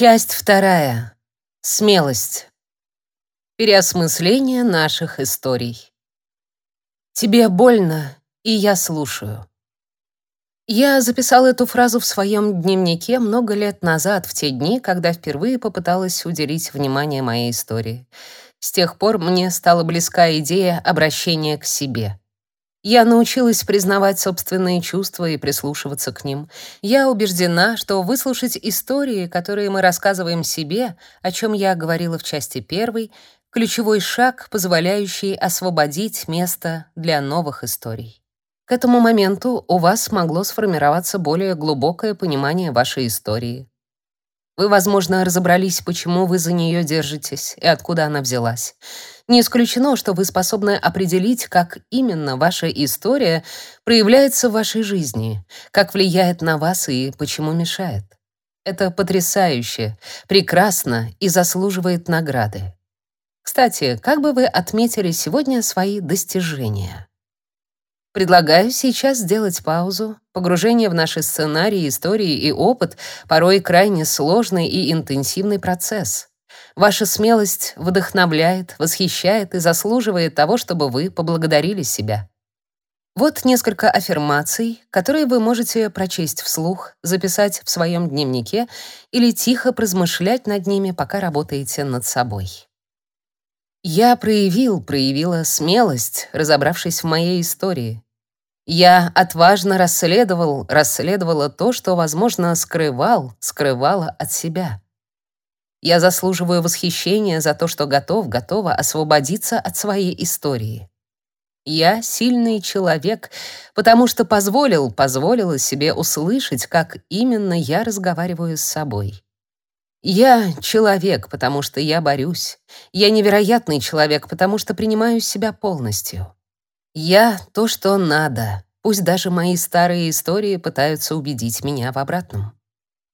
Часть вторая. Смелость. Переосмысление наших историй. Тебе больно, и я слушаю. Я записал эту фразу в своем дневнике много лет назад, в те дни, когда впервые попыталась уделить внимание моей истории. С тех пор мне стала близка идея обращения к себе. Я научилась признавать собственные чувства и прислушиваться к ним. Я убеждена, что выслушать истории, которые мы рассказываем себе, о чем я говорила в части первой, ключевой шаг, позволяющий освободить место для новых историй. К этому моменту у вас могло сформироваться более глубокое понимание вашей истории. Вы, возможно, разобрались, почему вы за нее держитесь и откуда она взялась. Не исключено, что вы способны определить, как именно ваша история проявляется в вашей жизни, как влияет на вас и почему мешает. Это потрясающе, прекрасно и заслуживает награды. Кстати, как бы вы отметили сегодня свои достижения? Предлагаю сейчас сделать паузу. Погружение в наши сценарии, истории и опыт порой крайне сложный и интенсивный процесс. Ваша смелость вдохновляет, восхищает и заслуживает того, чтобы вы поблагодарили себя. Вот несколько аффирмаций, которые вы можете прочесть вслух, записать в своем дневнике или тихо размышлять над ними, пока работаете над собой. Я проявил, проявила смелость, разобравшись в моей истории. Я отважно расследовал, расследовала то, что, возможно, скрывал, скрывала от себя. Я заслуживаю восхищения за то, что готов, готова освободиться от своей истории. Я сильный человек, потому что позволил, позволила себе услышать, как именно я разговариваю с собой. Я человек, потому что я борюсь. Я невероятный человек, потому что принимаю себя полностью. Я то, что надо. Пусть даже мои старые истории пытаются убедить меня в обратном.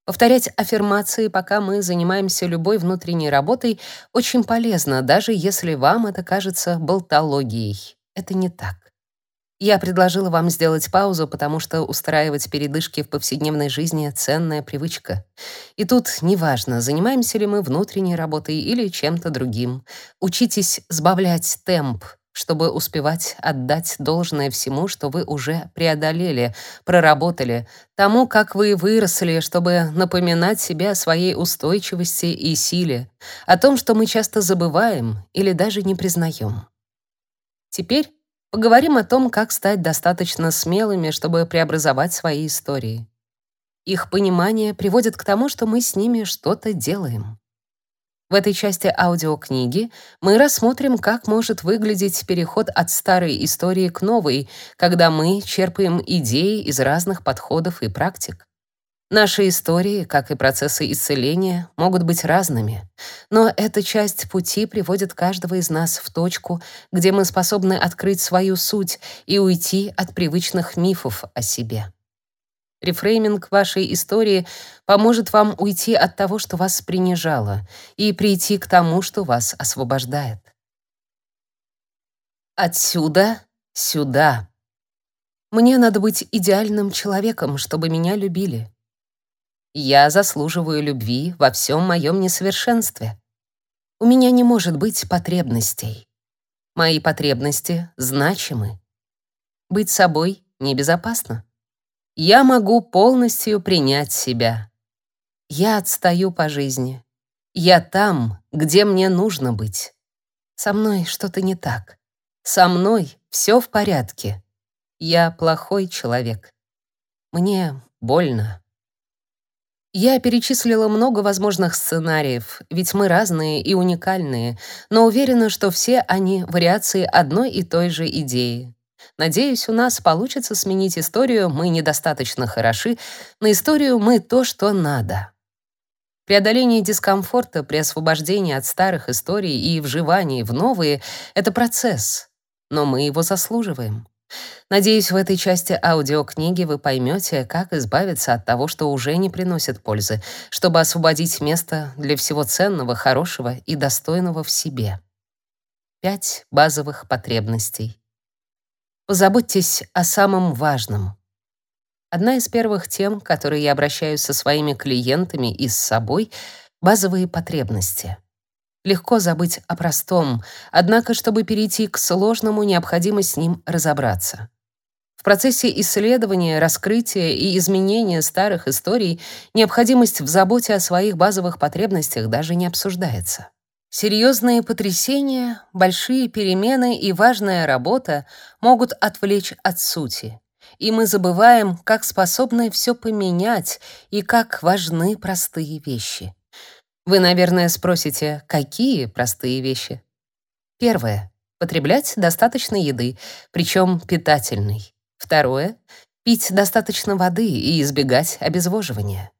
Повторять аффирмации, пока мы занимаемся любой внутренней работой, очень полезно, даже если вам это кажется болтологией. Это не так. Я предложила вам сделать паузу, потому что устраивать передышки в повседневной жизни — ценная привычка. И тут неважно, занимаемся ли мы внутренней работой или чем-то другим. Учитесь сбавлять темп, чтобы успевать отдать должное всему, что вы уже преодолели, проработали, тому, как вы выросли, чтобы напоминать себе о своей устойчивости и силе, о том, что мы часто забываем или даже не признаем. Теперь Поговорим о том, как стать достаточно смелыми, чтобы преобразовать свои истории. Их понимание приводит к тому, что мы с ними что-то делаем. В этой части аудиокниги мы рассмотрим, как может выглядеть переход от старой истории к новой, когда мы черпаем идеи из разных подходов и практик. Наши истории, как и процессы исцеления, могут быть разными, но эта часть пути приводит каждого из нас в точку, где мы способны открыть свою суть и уйти от привычных мифов о себе. Рефрейминг вашей истории поможет вам уйти от того, что вас принижало, и прийти к тому, что вас освобождает. Отсюда сюда. Мне надо быть идеальным человеком, чтобы меня любили. Я заслуживаю любви во всем моем несовершенстве. У меня не может быть потребностей. Мои потребности значимы. Быть собой небезопасно. Я могу полностью принять себя. Я отстаю по жизни. Я там, где мне нужно быть. Со мной что-то не так. Со мной все в порядке. Я плохой человек. Мне больно. Я перечислила много возможных сценариев, ведь мы разные и уникальные, но уверена, что все они вариации одной и той же идеи. Надеюсь, у нас получится сменить историю «мы недостаточно хороши» на историю «мы то, что надо». Преодоление дискомфорта при освобождении от старых историй и вживании в новые — это процесс, но мы его заслуживаем. Надеюсь, в этой части аудиокниги вы поймете, как избавиться от того, что уже не приносит пользы, чтобы освободить место для всего ценного, хорошего и достойного в себе. Пять базовых потребностей. Позаботьтесь о самом важном. Одна из первых тем, которые я обращаюсь со своими клиентами и с собой, Базовые потребности. Легко забыть о простом, однако, чтобы перейти к сложному, необходимо с ним разобраться. В процессе исследования, раскрытия и изменения старых историй необходимость в заботе о своих базовых потребностях даже не обсуждается. Серьезные потрясения, большие перемены и важная работа могут отвлечь от сути, и мы забываем, как способны все поменять и как важны простые вещи. Вы, наверное, спросите, какие простые вещи? Первое потреблять достаточно еды, причем питательной. Второе пить достаточно воды и избегать обезвоживания.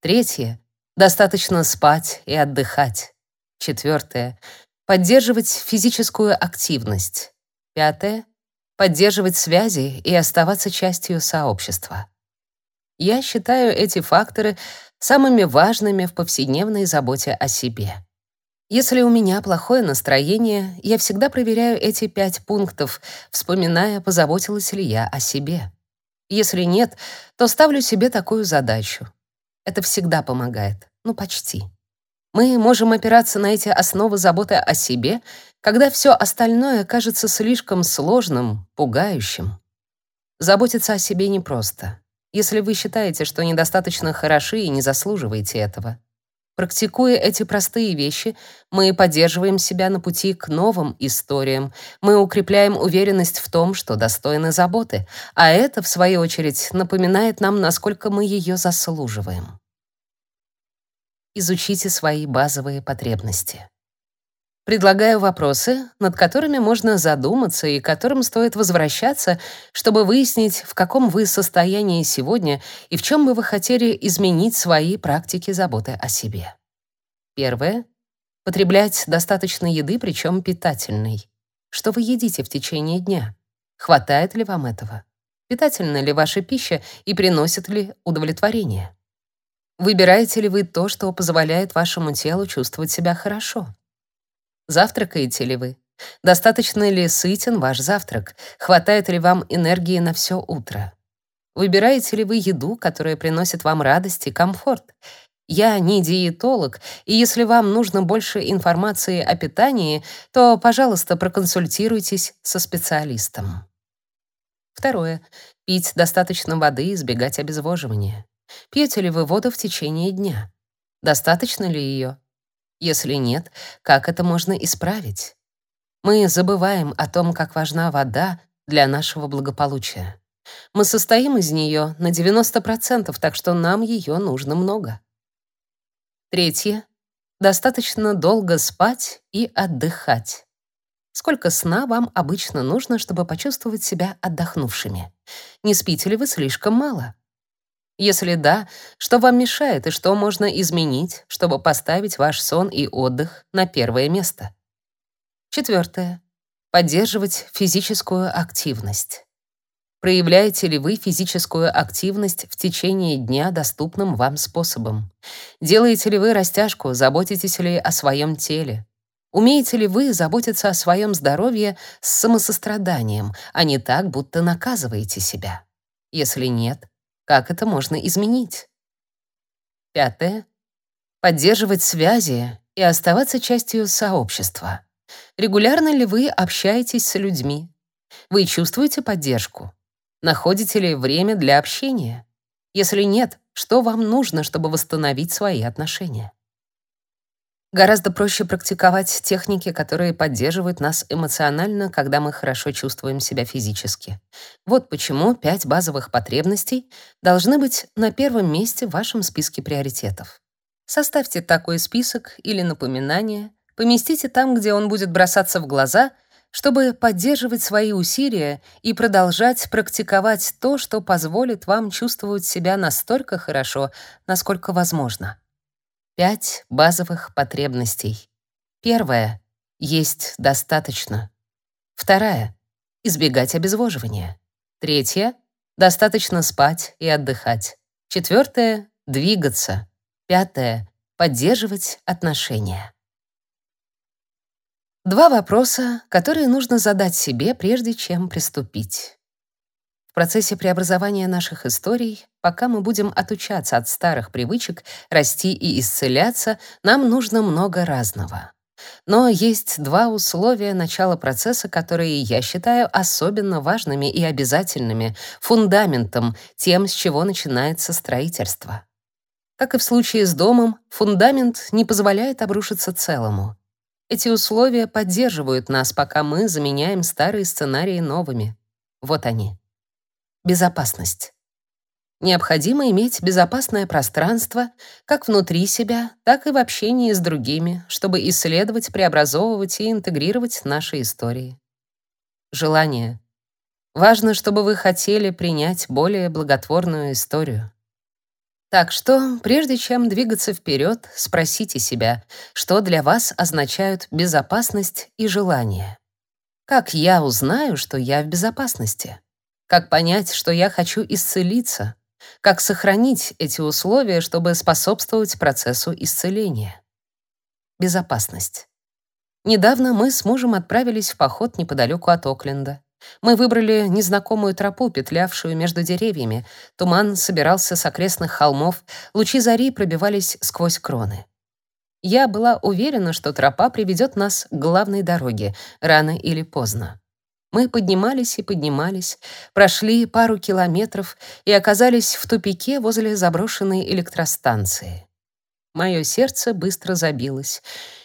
Третье достаточно спать и отдыхать. Четвертое поддерживать физическую активность. Пятое поддерживать связи и оставаться частью сообщества. Я считаю эти факторы самыми важными в повседневной заботе о себе. Если у меня плохое настроение, я всегда проверяю эти пять пунктов, вспоминая, позаботилась ли я о себе. Если нет, то ставлю себе такую задачу. Это всегда помогает. Ну, почти. Мы можем опираться на эти основы заботы о себе, когда все остальное кажется слишком сложным, пугающим. Заботиться о себе непросто если вы считаете, что недостаточно хороши и не заслуживаете этого. Практикуя эти простые вещи, мы поддерживаем себя на пути к новым историям, мы укрепляем уверенность в том, что достойны заботы, а это, в свою очередь, напоминает нам, насколько мы ее заслуживаем. Изучите свои базовые потребности. Предлагаю вопросы, над которыми можно задуматься и к которым стоит возвращаться, чтобы выяснить, в каком вы состоянии сегодня и в чем бы вы хотели изменить свои практики заботы о себе. Первое потреблять достаточно еды, причем питательной. Что вы едите в течение дня? Хватает ли вам этого? Питательна ли ваша пища и приносит ли удовлетворение? Выбираете ли вы то, что позволяет вашему телу чувствовать себя хорошо? Завтракаете ли вы? Достаточно ли сытен ваш завтрак? Хватает ли вам энергии на все утро? Выбираете ли вы еду, которая приносит вам радость и комфорт? Я не диетолог, и если вам нужно больше информации о питании, то, пожалуйста, проконсультируйтесь со специалистом. Второе. Пить достаточно воды и избегать обезвоживания. Пьете ли вы воду в течение дня? Достаточно ли ее? Если нет, как это можно исправить? Мы забываем о том, как важна вода для нашего благополучия. Мы состоим из нее на 90%, так что нам ее нужно много. Третье. Достаточно долго спать и отдыхать. Сколько сна вам обычно нужно, чтобы почувствовать себя отдохнувшими? Не спите ли вы слишком мало? Если да, что вам мешает и что можно изменить, чтобы поставить ваш сон и отдых на первое место? Четвертое. Поддерживать физическую активность. Проявляете ли вы физическую активность в течение дня доступным вам способом? Делаете ли вы растяжку, заботитесь ли о своем теле? Умеете ли вы заботиться о своем здоровье с самосостраданием, а не так, будто наказываете себя? Если нет, как это можно изменить? Пятое. Поддерживать связи и оставаться частью сообщества. Регулярно ли вы общаетесь с людьми? Вы чувствуете поддержку? Находите ли время для общения? Если нет, что вам нужно, чтобы восстановить свои отношения? Гораздо проще практиковать техники, которые поддерживают нас эмоционально, когда мы хорошо чувствуем себя физически. Вот почему пять базовых потребностей должны быть на первом месте в вашем списке приоритетов. Составьте такой список или напоминание, поместите там, где он будет бросаться в глаза, чтобы поддерживать свои усилия и продолжать практиковать то, что позволит вам чувствовать себя настолько хорошо, насколько возможно. Пять базовых потребностей. Первая — есть достаточно. Вторая — избегать обезвоживания. Третья — достаточно спать и отдыхать. Четвертая — двигаться. Пятое — поддерживать отношения. Два вопроса, которые нужно задать себе, прежде чем приступить. В процессе преобразования наших историй, пока мы будем отучаться от старых привычек, расти и исцеляться, нам нужно много разного. Но есть два условия начала процесса, которые я считаю особенно важными и обязательными, фундаментом, тем, с чего начинается строительство. Как и в случае с домом, фундамент не позволяет обрушиться целому. Эти условия поддерживают нас, пока мы заменяем старые сценарии новыми. Вот они. Безопасность. Необходимо иметь безопасное пространство как внутри себя, так и в общении с другими, чтобы исследовать, преобразовывать и интегрировать наши истории. Желание. Важно, чтобы вы хотели принять более благотворную историю. Так что, прежде чем двигаться вперед, спросите себя, что для вас означают безопасность и желание. Как я узнаю, что я в безопасности? Как понять, что я хочу исцелиться? Как сохранить эти условия, чтобы способствовать процессу исцеления? Безопасность. Недавно мы с мужем отправились в поход неподалеку от Окленда. Мы выбрали незнакомую тропу, петлявшую между деревьями. Туман собирался с окрестных холмов, лучи зари пробивались сквозь кроны. Я была уверена, что тропа приведет нас к главной дороге, рано или поздно. Мы поднимались и поднимались, прошли пару километров и оказались в тупике возле заброшенной электростанции. Мое сердце быстро забилось.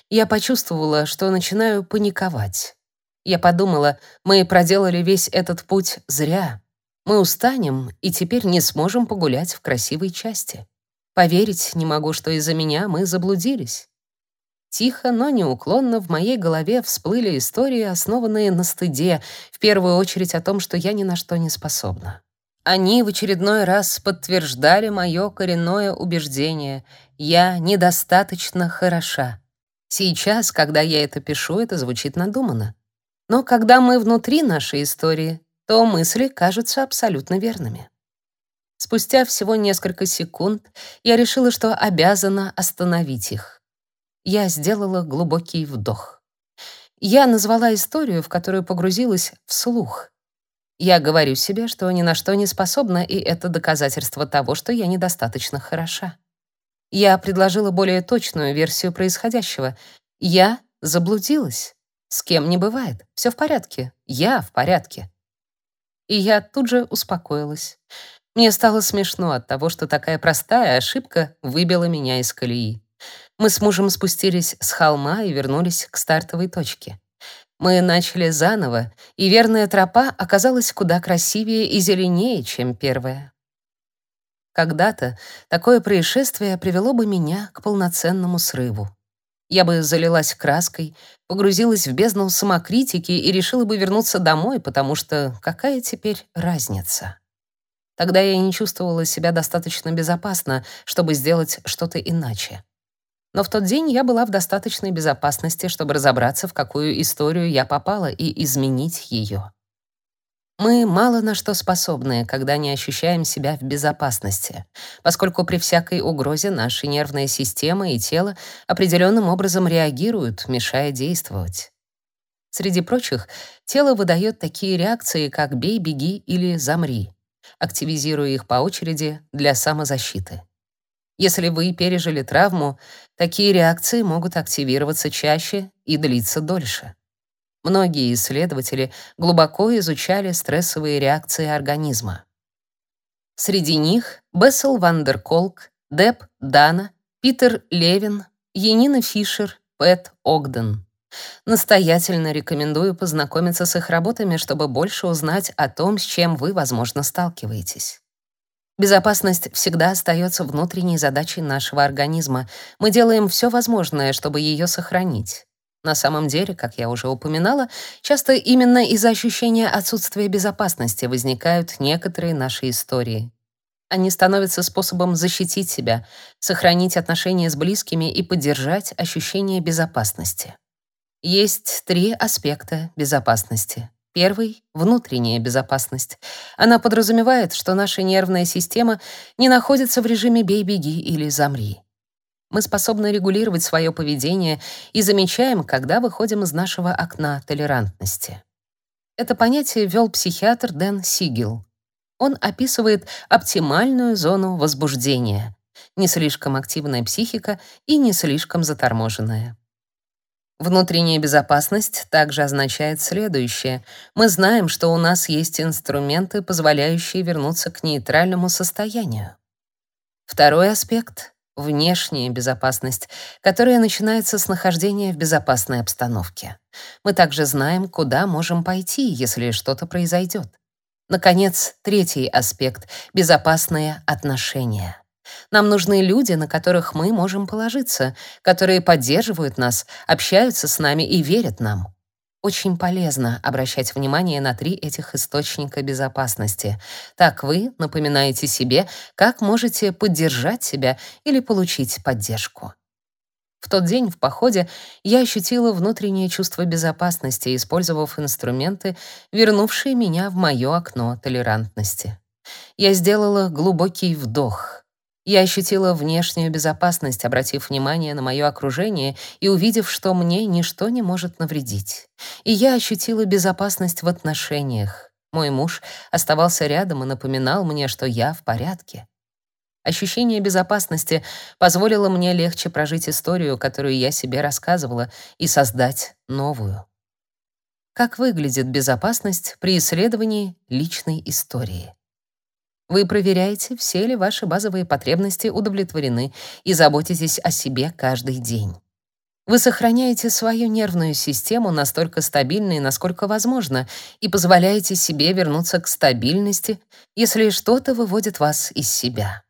Я почувствовала, что начинаю паниковать. Я подумала, мы проделали весь этот путь зря. Мы устанем и теперь не сможем погулять в красивой части. Поверить не могу, что из-за меня мы заблудились. Тихо, но неуклонно в моей голове всплыли истории, основанные на стыде, в первую очередь о том, что я ни на что не способна. Они в очередной раз подтверждали мое коренное убеждение — я недостаточно хороша. Сейчас, когда я это пишу, это звучит надуманно. Но когда мы внутри нашей истории, то мысли кажутся абсолютно верными. Спустя всего несколько секунд я решила, что обязана остановить их я сделала глубокий вдох. Я назвала историю, в которую погрузилась, вслух. Я говорю себе, что ни на что не способна, и это доказательство того, что я недостаточно хороша. Я предложила более точную версию происходящего. Я заблудилась. С кем не бывает. Все в порядке. Я в порядке. И я тут же успокоилась. Мне стало смешно от того, что такая простая ошибка выбила меня из колеи. Мы с мужем спустились с холма и вернулись к стартовой точке. Мы начали заново, и верная тропа оказалась куда красивее и зеленее, чем первая. Когда-то такое происшествие привело бы меня к полноценному срыву. Я бы залилась краской, погрузилась в бездну самокритики и решила бы вернуться домой, потому что какая теперь разница? Тогда я не чувствовала себя достаточно безопасно, чтобы сделать что-то иначе. Но в тот день я была в достаточной безопасности, чтобы разобраться, в какую историю я попала, и изменить ее. Мы мало на что способны, когда не ощущаем себя в безопасности, поскольку при всякой угрозе наши нервная система и тело определенным образом реагируют, мешая действовать. Среди прочих, тело выдает такие реакции, как «бей, беги» или «замри», активизируя их по очереди для самозащиты. Если вы пережили травму, такие реакции могут активироваться чаще и длиться дольше. Многие исследователи глубоко изучали стрессовые реакции организма. Среди них Бессел Вандерколк, Деб Дана, Питер Левин, Енина Фишер, Пэт Огден. Настоятельно рекомендую познакомиться с их работами, чтобы больше узнать о том, с чем вы, возможно, сталкиваетесь. Безопасность всегда остается внутренней задачей нашего организма. Мы делаем все возможное, чтобы ее сохранить. На самом деле, как я уже упоминала, часто именно из-за ощущения отсутствия безопасности возникают некоторые наши истории. Они становятся способом защитить себя, сохранить отношения с близкими и поддержать ощущение безопасности. Есть три аспекта безопасности. Первый — внутренняя безопасность. Она подразумевает, что наша нервная система не находится в режиме «бей-беги» или «замри». Мы способны регулировать свое поведение и замечаем, когда выходим из нашего окна толерантности. Это понятие ввел психиатр Дэн Сигел. Он описывает оптимальную зону возбуждения, не слишком активная психика и не слишком заторможенная. Внутренняя безопасность также означает следующее. Мы знаем, что у нас есть инструменты, позволяющие вернуться к нейтральному состоянию. Второй аспект — внешняя безопасность, которая начинается с нахождения в безопасной обстановке. Мы также знаем, куда можем пойти, если что-то произойдет. Наконец, третий аспект — безопасные отношения. Нам нужны люди, на которых мы можем положиться, которые поддерживают нас, общаются с нами и верят нам. Очень полезно обращать внимание на три этих источника безопасности. Так вы напоминаете себе, как можете поддержать себя или получить поддержку. В тот день в походе я ощутила внутреннее чувство безопасности, использовав инструменты, вернувшие меня в мое окно толерантности. Я сделала глубокий вдох — я ощутила внешнюю безопасность, обратив внимание на мое окружение и увидев, что мне ничто не может навредить. И я ощутила безопасность в отношениях. Мой муж оставался рядом и напоминал мне, что я в порядке. Ощущение безопасности позволило мне легче прожить историю, которую я себе рассказывала, и создать новую. Как выглядит безопасность при исследовании личной истории? Вы проверяете, все ли ваши базовые потребности удовлетворены и заботитесь о себе каждый день. Вы сохраняете свою нервную систему настолько стабильной, насколько возможно, и позволяете себе вернуться к стабильности, если что-то выводит вас из себя.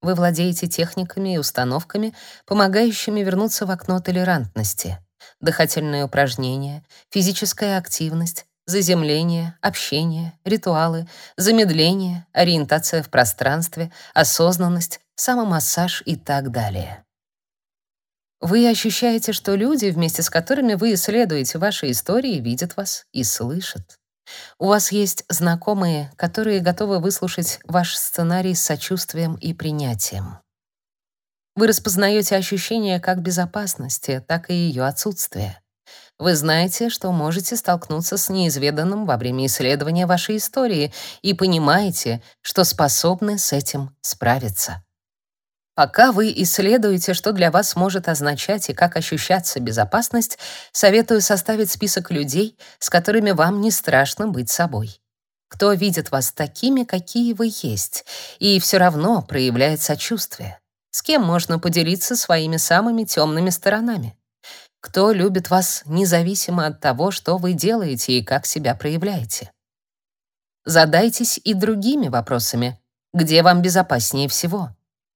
Вы владеете техниками и установками, помогающими вернуться в окно толерантности. Дыхательные упражнения, физическая активность, заземление, общение, ритуалы, замедление, ориентация в пространстве, осознанность, самомассаж и так далее. Вы ощущаете, что люди, вместе с которыми вы исследуете ваши истории, видят вас и слышат. У вас есть знакомые, которые готовы выслушать ваш сценарий с сочувствием и принятием. Вы распознаете ощущения как безопасности, так и ее отсутствия. Вы знаете, что можете столкнуться с неизведанным во время исследования вашей истории и понимаете, что способны с этим справиться. Пока вы исследуете, что для вас может означать и как ощущаться безопасность, советую составить список людей, с которыми вам не страшно быть собой. Кто видит вас такими, какие вы есть, и все равно проявляет сочувствие. С кем можно поделиться своими самыми темными сторонами? Кто любит вас независимо от того, что вы делаете и как себя проявляете? Задайтесь и другими вопросами. Где вам безопаснее всего?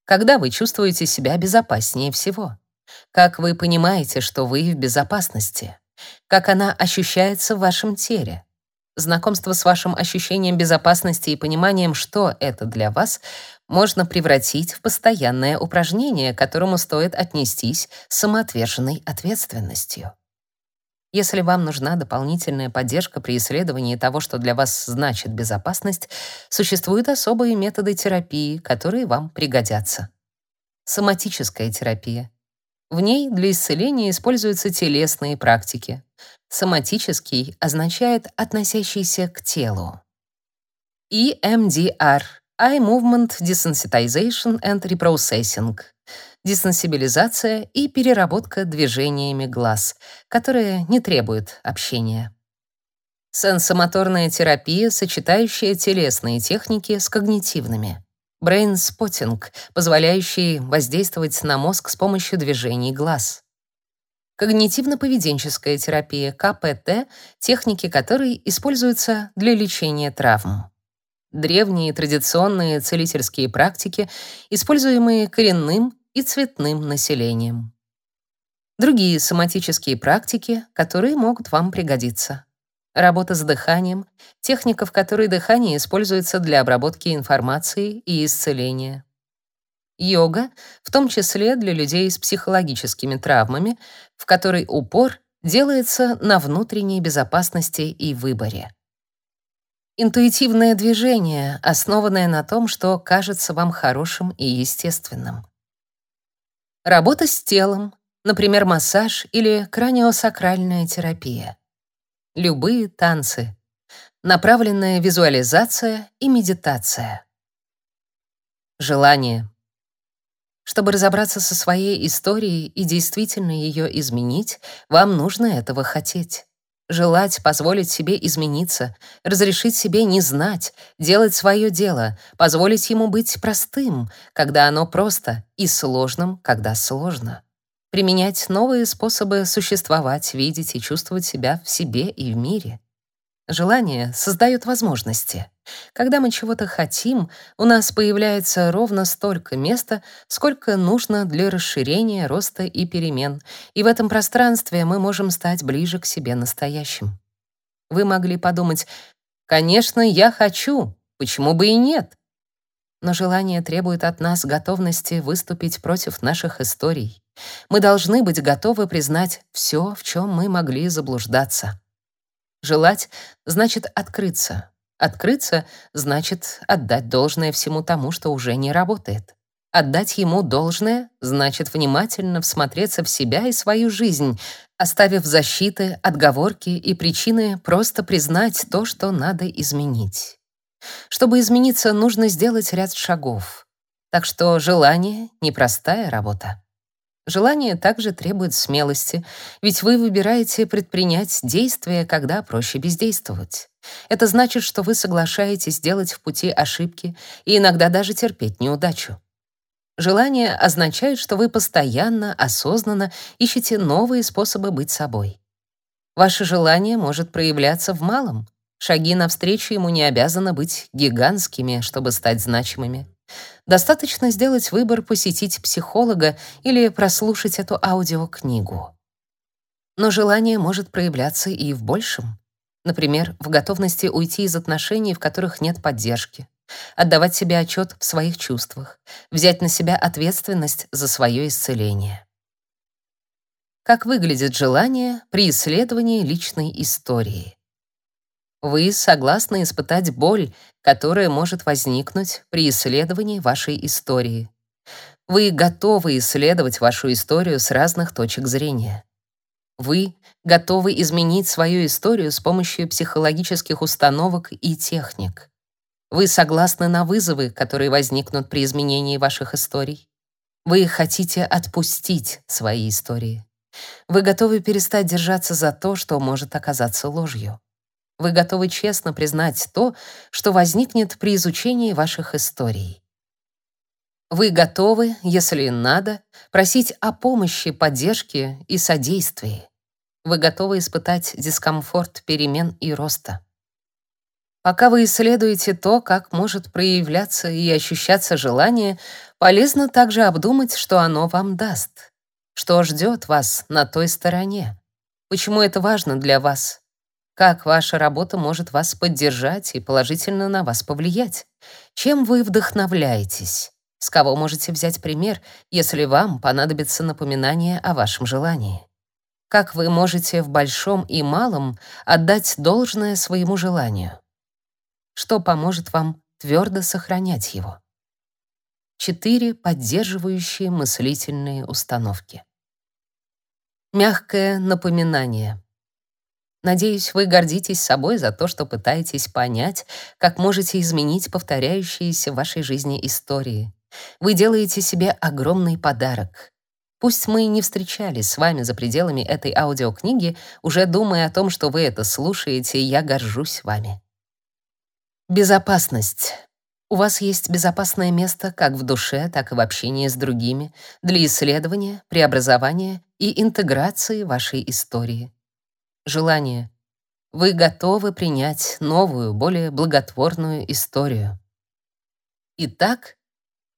Когда вы чувствуете себя безопаснее всего? Как вы понимаете, что вы в безопасности? Как она ощущается в вашем теле? Знакомство с вашим ощущением безопасности и пониманием, что это для вас, можно превратить в постоянное упражнение, к которому стоит отнестись с самоотверженной ответственностью. Если вам нужна дополнительная поддержка при исследовании того, что для вас значит безопасность, существуют особые методы терапии, которые вам пригодятся. Соматическая терапия. В ней для исцеления используются телесные практики. Соматический означает относящийся к телу. EMDR Eye Movement Desensitization and Reprocessing десенсибилизация и переработка движениями глаз, которые не требуют общения. Сенсомоторная терапия, сочетающая телесные техники с когнитивными. Spotting, позволяющий воздействовать на мозг с помощью движений глаз. Когнитивно-поведенческая терапия, КПТ, техники которой используются для лечения травм древние традиционные целительские практики, используемые коренным и цветным населением. Другие соматические практики, которые могут вам пригодиться. Работа с дыханием, техника, в которой дыхание используется для обработки информации и исцеления. Йога, в том числе для людей с психологическими травмами, в которой упор делается на внутренней безопасности и выборе. Интуитивное движение, основанное на том, что кажется вам хорошим и естественным. Работа с телом, например, массаж или краниосакральная терапия. Любые танцы. Направленная визуализация и медитация. Желание. Чтобы разобраться со своей историей и действительно ее изменить, вам нужно этого хотеть. Желать позволить себе измениться, разрешить себе не знать, делать свое дело, позволить ему быть простым, когда оно просто, и сложным, когда сложно. Применять новые способы существовать, видеть и чувствовать себя в себе и в мире. Желание создает возможности. Когда мы чего-то хотим, у нас появляется ровно столько места, сколько нужно для расширения, роста и перемен, и в этом пространстве мы можем стать ближе к себе настоящим. Вы могли подумать, «Конечно, я хочу, почему бы и нет?» Но желание требует от нас готовности выступить против наших историй. Мы должны быть готовы признать все, в чем мы могли заблуждаться. Желать значит открыться. Открыться значит отдать должное всему тому, что уже не работает. Отдать ему должное значит внимательно всмотреться в себя и свою жизнь, оставив защиты, отговорки и причины просто признать то, что надо изменить. Чтобы измениться, нужно сделать ряд шагов. Так что желание — непростая работа. Желание также требует смелости, ведь вы выбираете предпринять действия, когда проще бездействовать. Это значит, что вы соглашаетесь делать в пути ошибки и иногда даже терпеть неудачу. Желание означает, что вы постоянно, осознанно ищете новые способы быть собой. Ваше желание может проявляться в малом. Шаги навстречу ему не обязаны быть гигантскими, чтобы стать значимыми. Достаточно сделать выбор посетить психолога или прослушать эту аудиокнигу. Но желание может проявляться и в большем. Например, в готовности уйти из отношений, в которых нет поддержки, отдавать себе отчет в своих чувствах, взять на себя ответственность за свое исцеление. Как выглядит желание при исследовании личной истории? Вы согласны испытать боль, которая может возникнуть при исследовании вашей истории. Вы готовы исследовать вашу историю с разных точек зрения. Вы готовы изменить свою историю с помощью психологических установок и техник. Вы согласны на вызовы, которые возникнут при изменении ваших историй. Вы хотите отпустить свои истории. Вы готовы перестать держаться за то, что может оказаться ложью. Вы готовы честно признать то, что возникнет при изучении ваших историй. Вы готовы, если надо, просить о помощи, поддержке и содействии. Вы готовы испытать дискомфорт перемен и роста. Пока вы исследуете то, как может проявляться и ощущаться желание, полезно также обдумать, что оно вам даст. Что ждет вас на той стороне? Почему это важно для вас? Как ваша работа может вас поддержать и положительно на вас повлиять? Чем вы вдохновляетесь? С кого можете взять пример, если вам понадобится напоминание о вашем желании? Как вы можете в большом и малом отдать должное своему желанию? Что поможет вам твердо сохранять его? Четыре поддерживающие мыслительные установки. Мягкое напоминание. Надеюсь, вы гордитесь собой за то, что пытаетесь понять, как можете изменить повторяющиеся в вашей жизни истории. Вы делаете себе огромный подарок. Пусть мы не встречались с вами за пределами этой аудиокниги, уже думая о том, что вы это слушаете, я горжусь вами. Безопасность. У вас есть безопасное место как в душе, так и в общении с другими для исследования, преобразования и интеграции вашей истории желание. Вы готовы принять новую, более благотворную историю. Итак,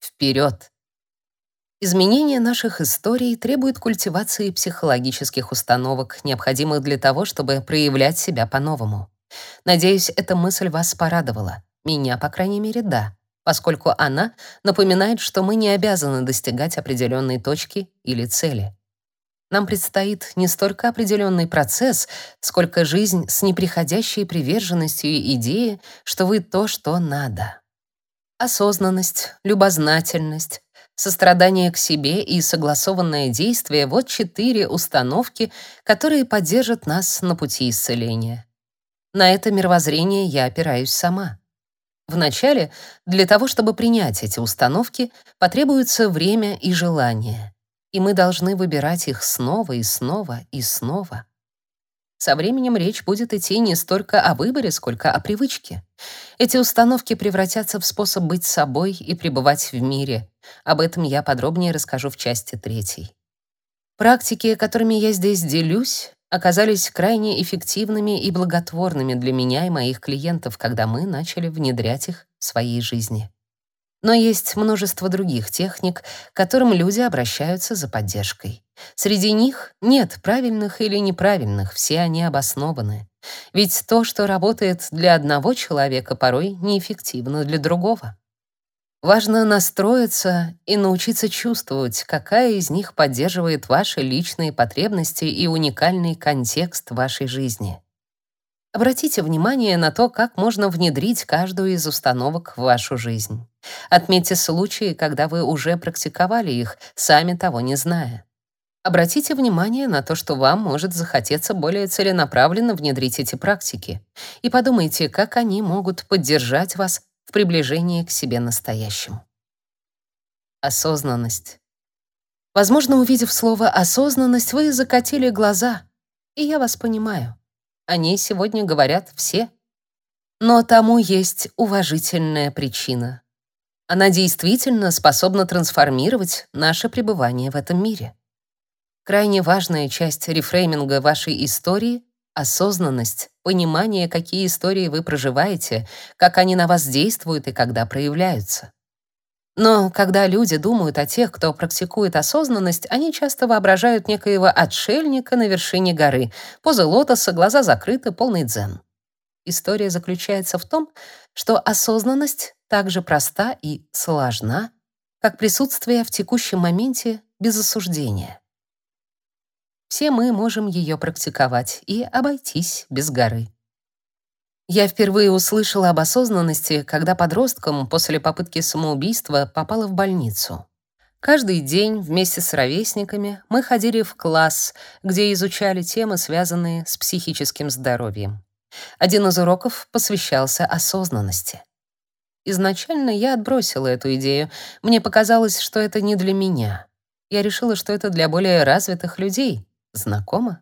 вперед! Изменение наших историй требует культивации психологических установок, необходимых для того, чтобы проявлять себя по-новому. Надеюсь, эта мысль вас порадовала. Меня, по крайней мере, да, поскольку она напоминает, что мы не обязаны достигать определенной точки или цели. Нам предстоит не столько определенный процесс, сколько жизнь с неприходящей приверженностью идеи, что вы то, что надо. Осознанность, любознательность, сострадание к себе и согласованное действие — вот четыре установки, которые поддержат нас на пути исцеления. На это мировоззрение я опираюсь сама. Вначале, для того, чтобы принять эти установки, потребуется время и желание, и мы должны выбирать их снова и снова и снова. Со временем речь будет идти не столько о выборе, сколько о привычке. Эти установки превратятся в способ быть собой и пребывать в мире. Об этом я подробнее расскажу в части третьей. Практики, которыми я здесь делюсь, оказались крайне эффективными и благотворными для меня и моих клиентов, когда мы начали внедрять их в своей жизни. Но есть множество других техник, которым люди обращаются за поддержкой. Среди них нет правильных или неправильных, все они обоснованы. Ведь то, что работает для одного человека, порой неэффективно для другого. Важно настроиться и научиться чувствовать, какая из них поддерживает ваши личные потребности и уникальный контекст вашей жизни. Обратите внимание на то, как можно внедрить каждую из установок в вашу жизнь. Отметьте случаи, когда вы уже практиковали их, сами того не зная. Обратите внимание на то, что вам может захотеться более целенаправленно внедрить эти практики, и подумайте, как они могут поддержать вас в приближении к себе настоящему. Осознанность. Возможно, увидев слово «осознанность», вы закатили глаза, и я вас понимаю. О ней сегодня говорят все. Но тому есть уважительная причина. Она действительно способна трансформировать наше пребывание в этом мире. Крайне важная часть рефрейминга вашей истории Осознанность, понимание, какие истории вы проживаете, как они на вас действуют и когда проявляются. Но когда люди думают о тех, кто практикует осознанность, они часто воображают некоего отшельника на вершине горы, поза лотоса, глаза закрыты, полный дзен. История заключается в том, что осознанность так же проста и сложна, как присутствие в текущем моменте без осуждения. Все мы можем ее практиковать и обойтись без горы. Я впервые услышала об осознанности, когда подростком после попытки самоубийства попала в больницу. Каждый день вместе с ровесниками мы ходили в класс, где изучали темы, связанные с психическим здоровьем. Один из уроков посвящался осознанности. Изначально я отбросила эту идею. Мне показалось, что это не для меня. Я решила, что это для более развитых людей, Знакомо?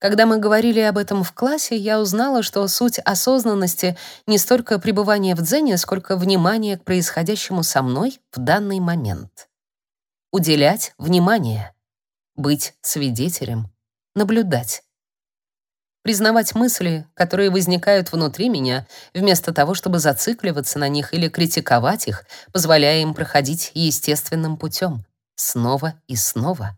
Когда мы говорили об этом в классе, я узнала, что суть осознанности не столько пребывание в дзене, сколько внимание к происходящему со мной в данный момент. Уделять внимание, быть свидетелем, наблюдать. Признавать мысли, которые возникают внутри меня, вместо того, чтобы зацикливаться на них или критиковать их, позволяя им проходить естественным путем, снова и снова.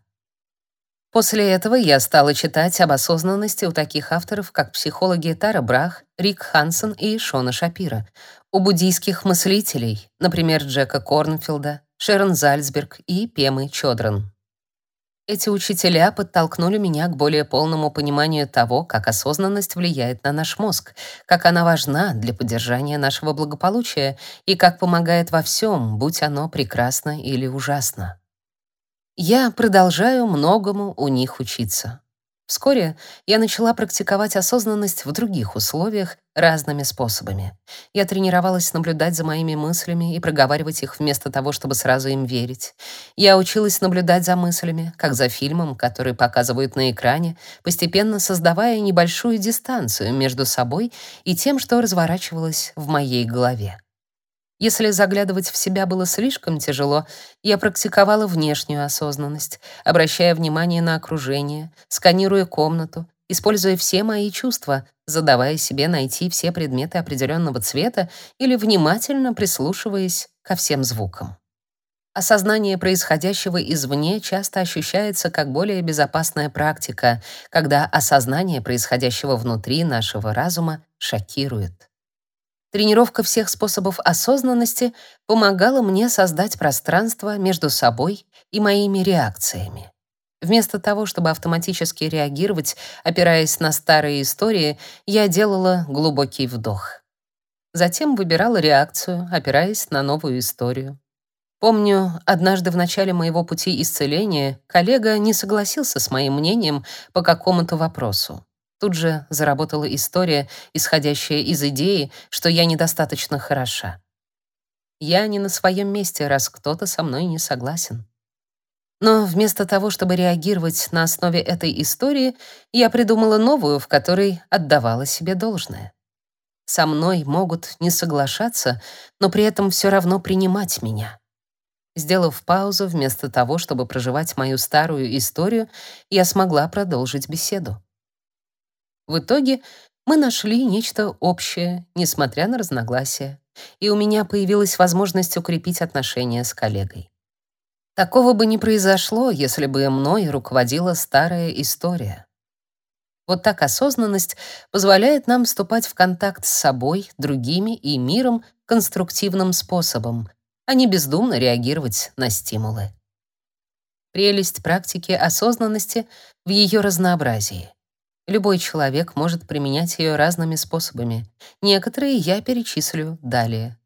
После этого я стала читать об осознанности у таких авторов, как психологи Тара Брах, Рик Хансен и Шона Шапира, у буддийских мыслителей, например, Джека Корнфилда, Шерон Зальцберг и Пемы Чодран. Эти учителя подтолкнули меня к более полному пониманию того, как осознанность влияет на наш мозг, как она важна для поддержания нашего благополучия и как помогает во всем, будь оно прекрасно или ужасно. Я продолжаю многому у них учиться. Вскоре я начала практиковать осознанность в других условиях разными способами. Я тренировалась наблюдать за моими мыслями и проговаривать их вместо того, чтобы сразу им верить. Я училась наблюдать за мыслями, как за фильмом, который показывают на экране, постепенно создавая небольшую дистанцию между собой и тем, что разворачивалось в моей голове. Если заглядывать в себя было слишком тяжело, я практиковала внешнюю осознанность, обращая внимание на окружение, сканируя комнату, используя все мои чувства, задавая себе найти все предметы определенного цвета или внимательно прислушиваясь ко всем звукам. Осознание происходящего извне часто ощущается как более безопасная практика, когда осознание происходящего внутри нашего разума шокирует. Тренировка всех способов осознанности помогала мне создать пространство между собой и моими реакциями. Вместо того, чтобы автоматически реагировать, опираясь на старые истории, я делала глубокий вдох. Затем выбирала реакцию, опираясь на новую историю. Помню, однажды в начале моего пути исцеления коллега не согласился с моим мнением по какому-то вопросу. Тут же заработала история, исходящая из идеи, что я недостаточно хороша. Я не на своем месте, раз кто-то со мной не согласен. Но вместо того, чтобы реагировать на основе этой истории, я придумала новую, в которой отдавала себе должное. Со мной могут не соглашаться, но при этом все равно принимать меня. Сделав паузу, вместо того, чтобы проживать мою старую историю, я смогла продолжить беседу. В итоге мы нашли нечто общее, несмотря на разногласия, и у меня появилась возможность укрепить отношения с коллегой. Такого бы не произошло, если бы мной руководила старая история. Вот так осознанность позволяет нам вступать в контакт с собой, другими и миром конструктивным способом, а не бездумно реагировать на стимулы. Прелесть практики осознанности в ее разнообразии. Любой человек может применять ее разными способами. Некоторые я перечислю далее.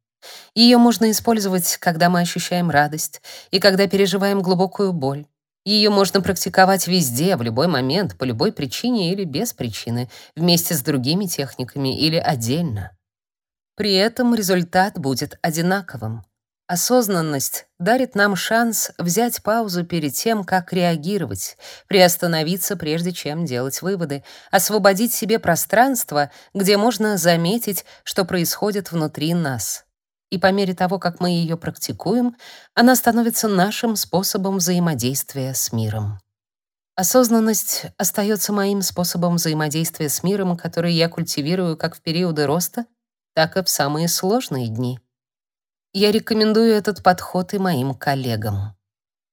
Ее можно использовать, когда мы ощущаем радость и когда переживаем глубокую боль. Ее можно практиковать везде, в любой момент, по любой причине или без причины, вместе с другими техниками или отдельно. При этом результат будет одинаковым. Осознанность дарит нам шанс взять паузу перед тем, как реагировать, приостановиться, прежде чем делать выводы, освободить себе пространство, где можно заметить, что происходит внутри нас и по мере того, как мы ее практикуем, она становится нашим способом взаимодействия с миром. Осознанность остается моим способом взаимодействия с миром, который я культивирую как в периоды роста, так и в самые сложные дни. Я рекомендую этот подход и моим коллегам.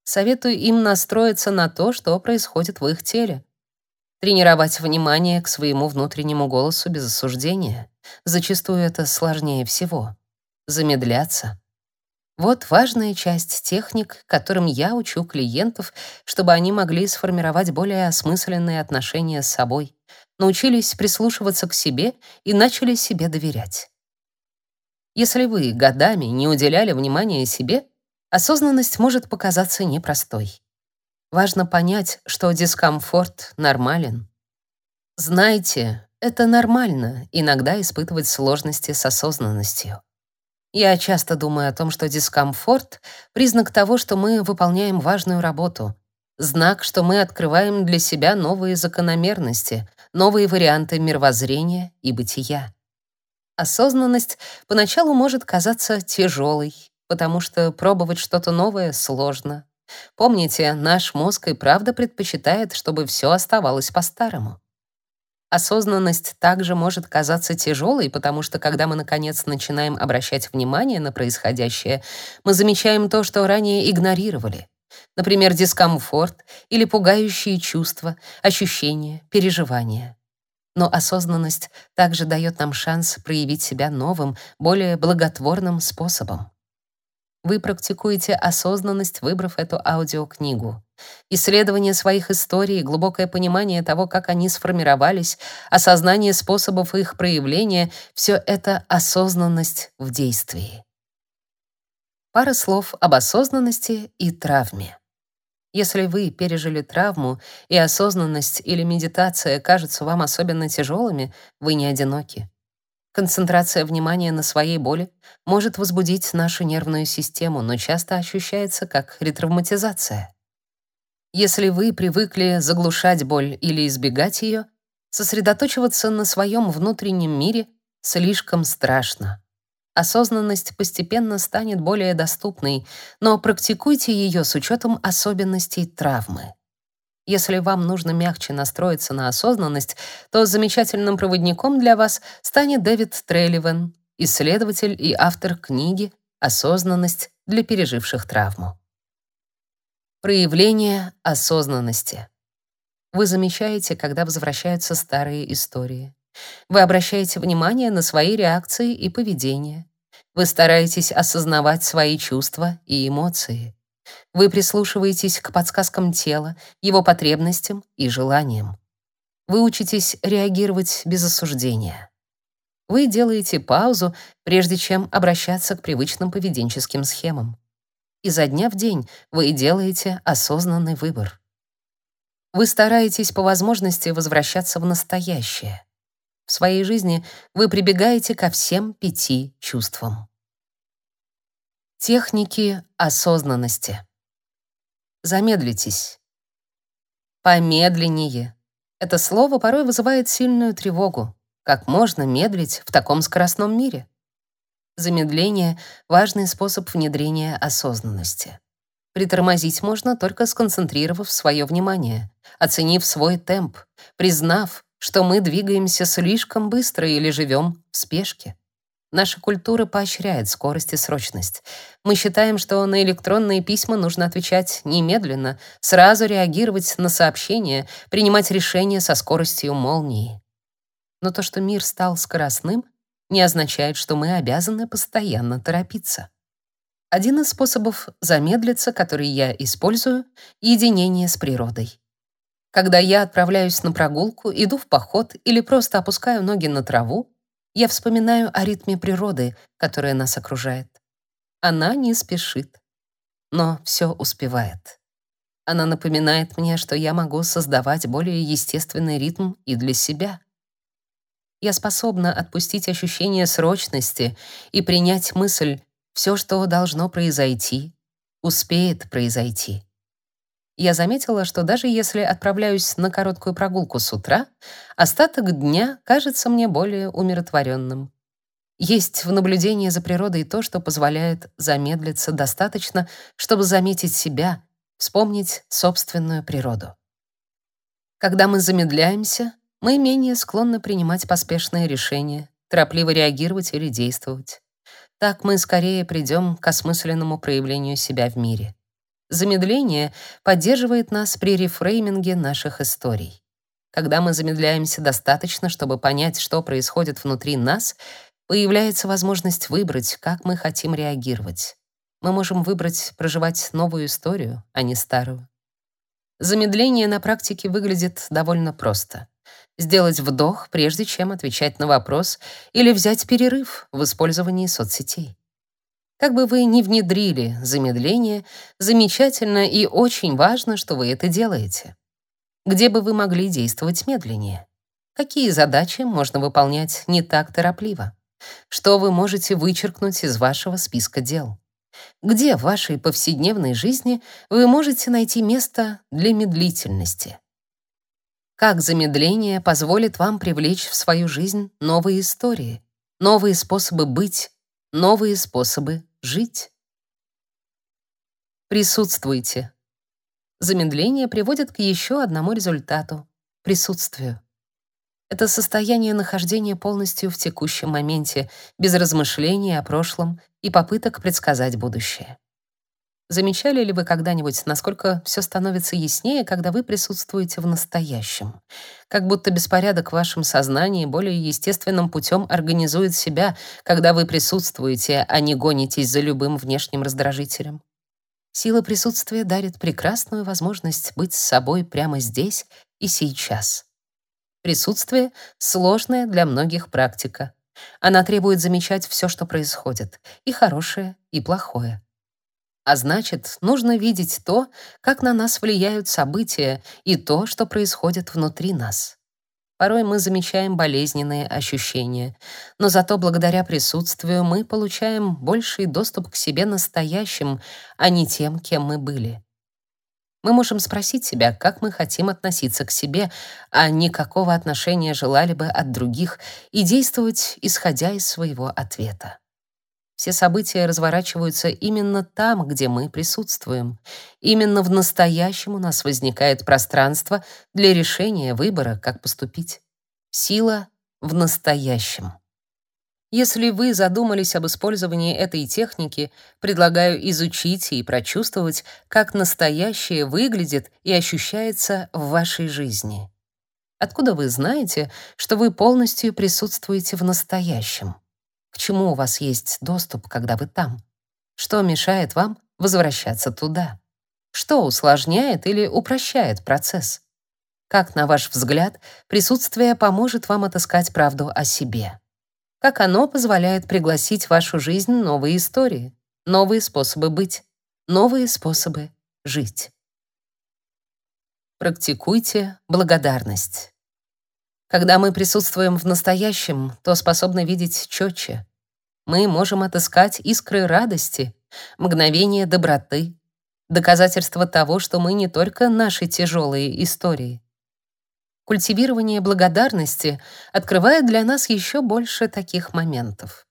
Советую им настроиться на то, что происходит в их теле. Тренировать внимание к своему внутреннему голосу без осуждения. Зачастую это сложнее всего замедляться. Вот важная часть техник, которым я учу клиентов, чтобы они могли сформировать более осмысленные отношения с собой, научились прислушиваться к себе и начали себе доверять. Если вы годами не уделяли внимания себе, осознанность может показаться непростой. Важно понять, что дискомфорт нормален. Знайте, это нормально иногда испытывать сложности с осознанностью. Я часто думаю о том, что дискомфорт — признак того, что мы выполняем важную работу, знак, что мы открываем для себя новые закономерности, новые варианты мировоззрения и бытия. Осознанность поначалу может казаться тяжелой, потому что пробовать что-то новое сложно. Помните, наш мозг и правда предпочитает, чтобы все оставалось по-старому. Осознанность также может казаться тяжелой, потому что когда мы наконец начинаем обращать внимание на происходящее, мы замечаем то, что ранее игнорировали. Например, дискомфорт или пугающие чувства, ощущения, переживания. Но осознанность также дает нам шанс проявить себя новым, более благотворным способом. Вы практикуете осознанность, выбрав эту аудиокнигу. Исследование своих историй, глубокое понимание того, как они сформировались, осознание способов их проявления — все это осознанность в действии. Пара слов об осознанности и травме. Если вы пережили травму, и осознанность или медитация кажутся вам особенно тяжелыми, вы не одиноки. Концентрация внимания на своей боли может возбудить нашу нервную систему, но часто ощущается как ретравматизация. Если вы привыкли заглушать боль или избегать ее, сосредоточиваться на своем внутреннем мире слишком страшно. Осознанность постепенно станет более доступной, но практикуйте ее с учетом особенностей травмы. Если вам нужно мягче настроиться на осознанность, то замечательным проводником для вас станет Дэвид Трелливен, исследователь и автор книги «Осознанность для переживших травму». Проявление осознанности. Вы замечаете, когда возвращаются старые истории. Вы обращаете внимание на свои реакции и поведение. Вы стараетесь осознавать свои чувства и эмоции. Вы прислушиваетесь к подсказкам тела, его потребностям и желаниям. Вы учитесь реагировать без осуждения. Вы делаете паузу, прежде чем обращаться к привычным поведенческим схемам. Изо дня в день вы делаете осознанный выбор. Вы стараетесь по возможности возвращаться в настоящее. В своей жизни вы прибегаете ко всем пяти чувствам. Техники осознанности. Замедлитесь. Помедленнее. Это слово порой вызывает сильную тревогу. Как можно медлить в таком скоростном мире? Замедление — важный способ внедрения осознанности. Притормозить можно только сконцентрировав свое внимание, оценив свой темп, признав, что мы двигаемся слишком быстро или живем в спешке. Наша культура поощряет скорость и срочность. Мы считаем, что на электронные письма нужно отвечать немедленно, сразу реагировать на сообщения, принимать решения со скоростью молнии. Но то, что мир стал скоростным, не означает, что мы обязаны постоянно торопиться. Один из способов замедлиться, который я использую — единение с природой. Когда я отправляюсь на прогулку, иду в поход или просто опускаю ноги на траву, я вспоминаю о ритме природы, которая нас окружает. Она не спешит, но все успевает. Она напоминает мне, что я могу создавать более естественный ритм и для себя. Я способна отпустить ощущение срочности и принять мысль, все, что должно произойти, успеет произойти. Я заметила, что даже если отправляюсь на короткую прогулку с утра, остаток дня кажется мне более умиротворенным. Есть в наблюдении за природой то, что позволяет замедлиться достаточно, чтобы заметить себя, вспомнить собственную природу. Когда мы замедляемся, мы менее склонны принимать поспешные решения, торопливо реагировать или действовать. Так мы скорее придем к осмысленному проявлению себя в мире. Замедление поддерживает нас при рефрейминге наших историй. Когда мы замедляемся достаточно, чтобы понять, что происходит внутри нас, появляется возможность выбрать, как мы хотим реагировать. Мы можем выбрать проживать новую историю, а не старую. Замедление на практике выглядит довольно просто сделать вдох, прежде чем отвечать на вопрос, или взять перерыв в использовании соцсетей. Как бы вы ни внедрили замедление, замечательно и очень важно, что вы это делаете. Где бы вы могли действовать медленнее? Какие задачи можно выполнять не так торопливо? Что вы можете вычеркнуть из вашего списка дел? Где в вашей повседневной жизни вы можете найти место для медлительности? Как замедление позволит вам привлечь в свою жизнь новые истории, новые способы быть, новые способы жить? Присутствуйте. Замедление приводит к еще одному результату — присутствию. Это состояние нахождения полностью в текущем моменте, без размышлений о прошлом и попыток предсказать будущее. Замечали ли вы когда-нибудь, насколько все становится яснее, когда вы присутствуете в настоящем? Как будто беспорядок в вашем сознании более естественным путем организует себя, когда вы присутствуете, а не гонитесь за любым внешним раздражителем. Сила присутствия дарит прекрасную возможность быть с собой прямо здесь и сейчас. Присутствие — сложная для многих практика. Она требует замечать все, что происходит, и хорошее, и плохое. А значит, нужно видеть то, как на нас влияют события и то, что происходит внутри нас. Порой мы замечаем болезненные ощущения, но зато благодаря присутствию мы получаем больший доступ к себе настоящим, а не тем, кем мы были. Мы можем спросить себя, как мы хотим относиться к себе, а не какого отношения желали бы от других, и действовать, исходя из своего ответа. Все события разворачиваются именно там, где мы присутствуем. Именно в настоящем у нас возникает пространство для решения выбора, как поступить. Сила в настоящем. Если вы задумались об использовании этой техники, предлагаю изучить и прочувствовать, как настоящее выглядит и ощущается в вашей жизни. Откуда вы знаете, что вы полностью присутствуете в настоящем? К чему у вас есть доступ, когда вы там? Что мешает вам возвращаться туда? Что усложняет или упрощает процесс? Как, на ваш взгляд, присутствие поможет вам отыскать правду о себе? Как оно позволяет пригласить в вашу жизнь новые истории, новые способы быть, новые способы жить? Практикуйте благодарность. Когда мы присутствуем в настоящем, то способны видеть четче. Мы можем отыскать искры радости, мгновения доброты, доказательства того, что мы не только наши тяжелые истории. Культивирование благодарности открывает для нас еще больше таких моментов.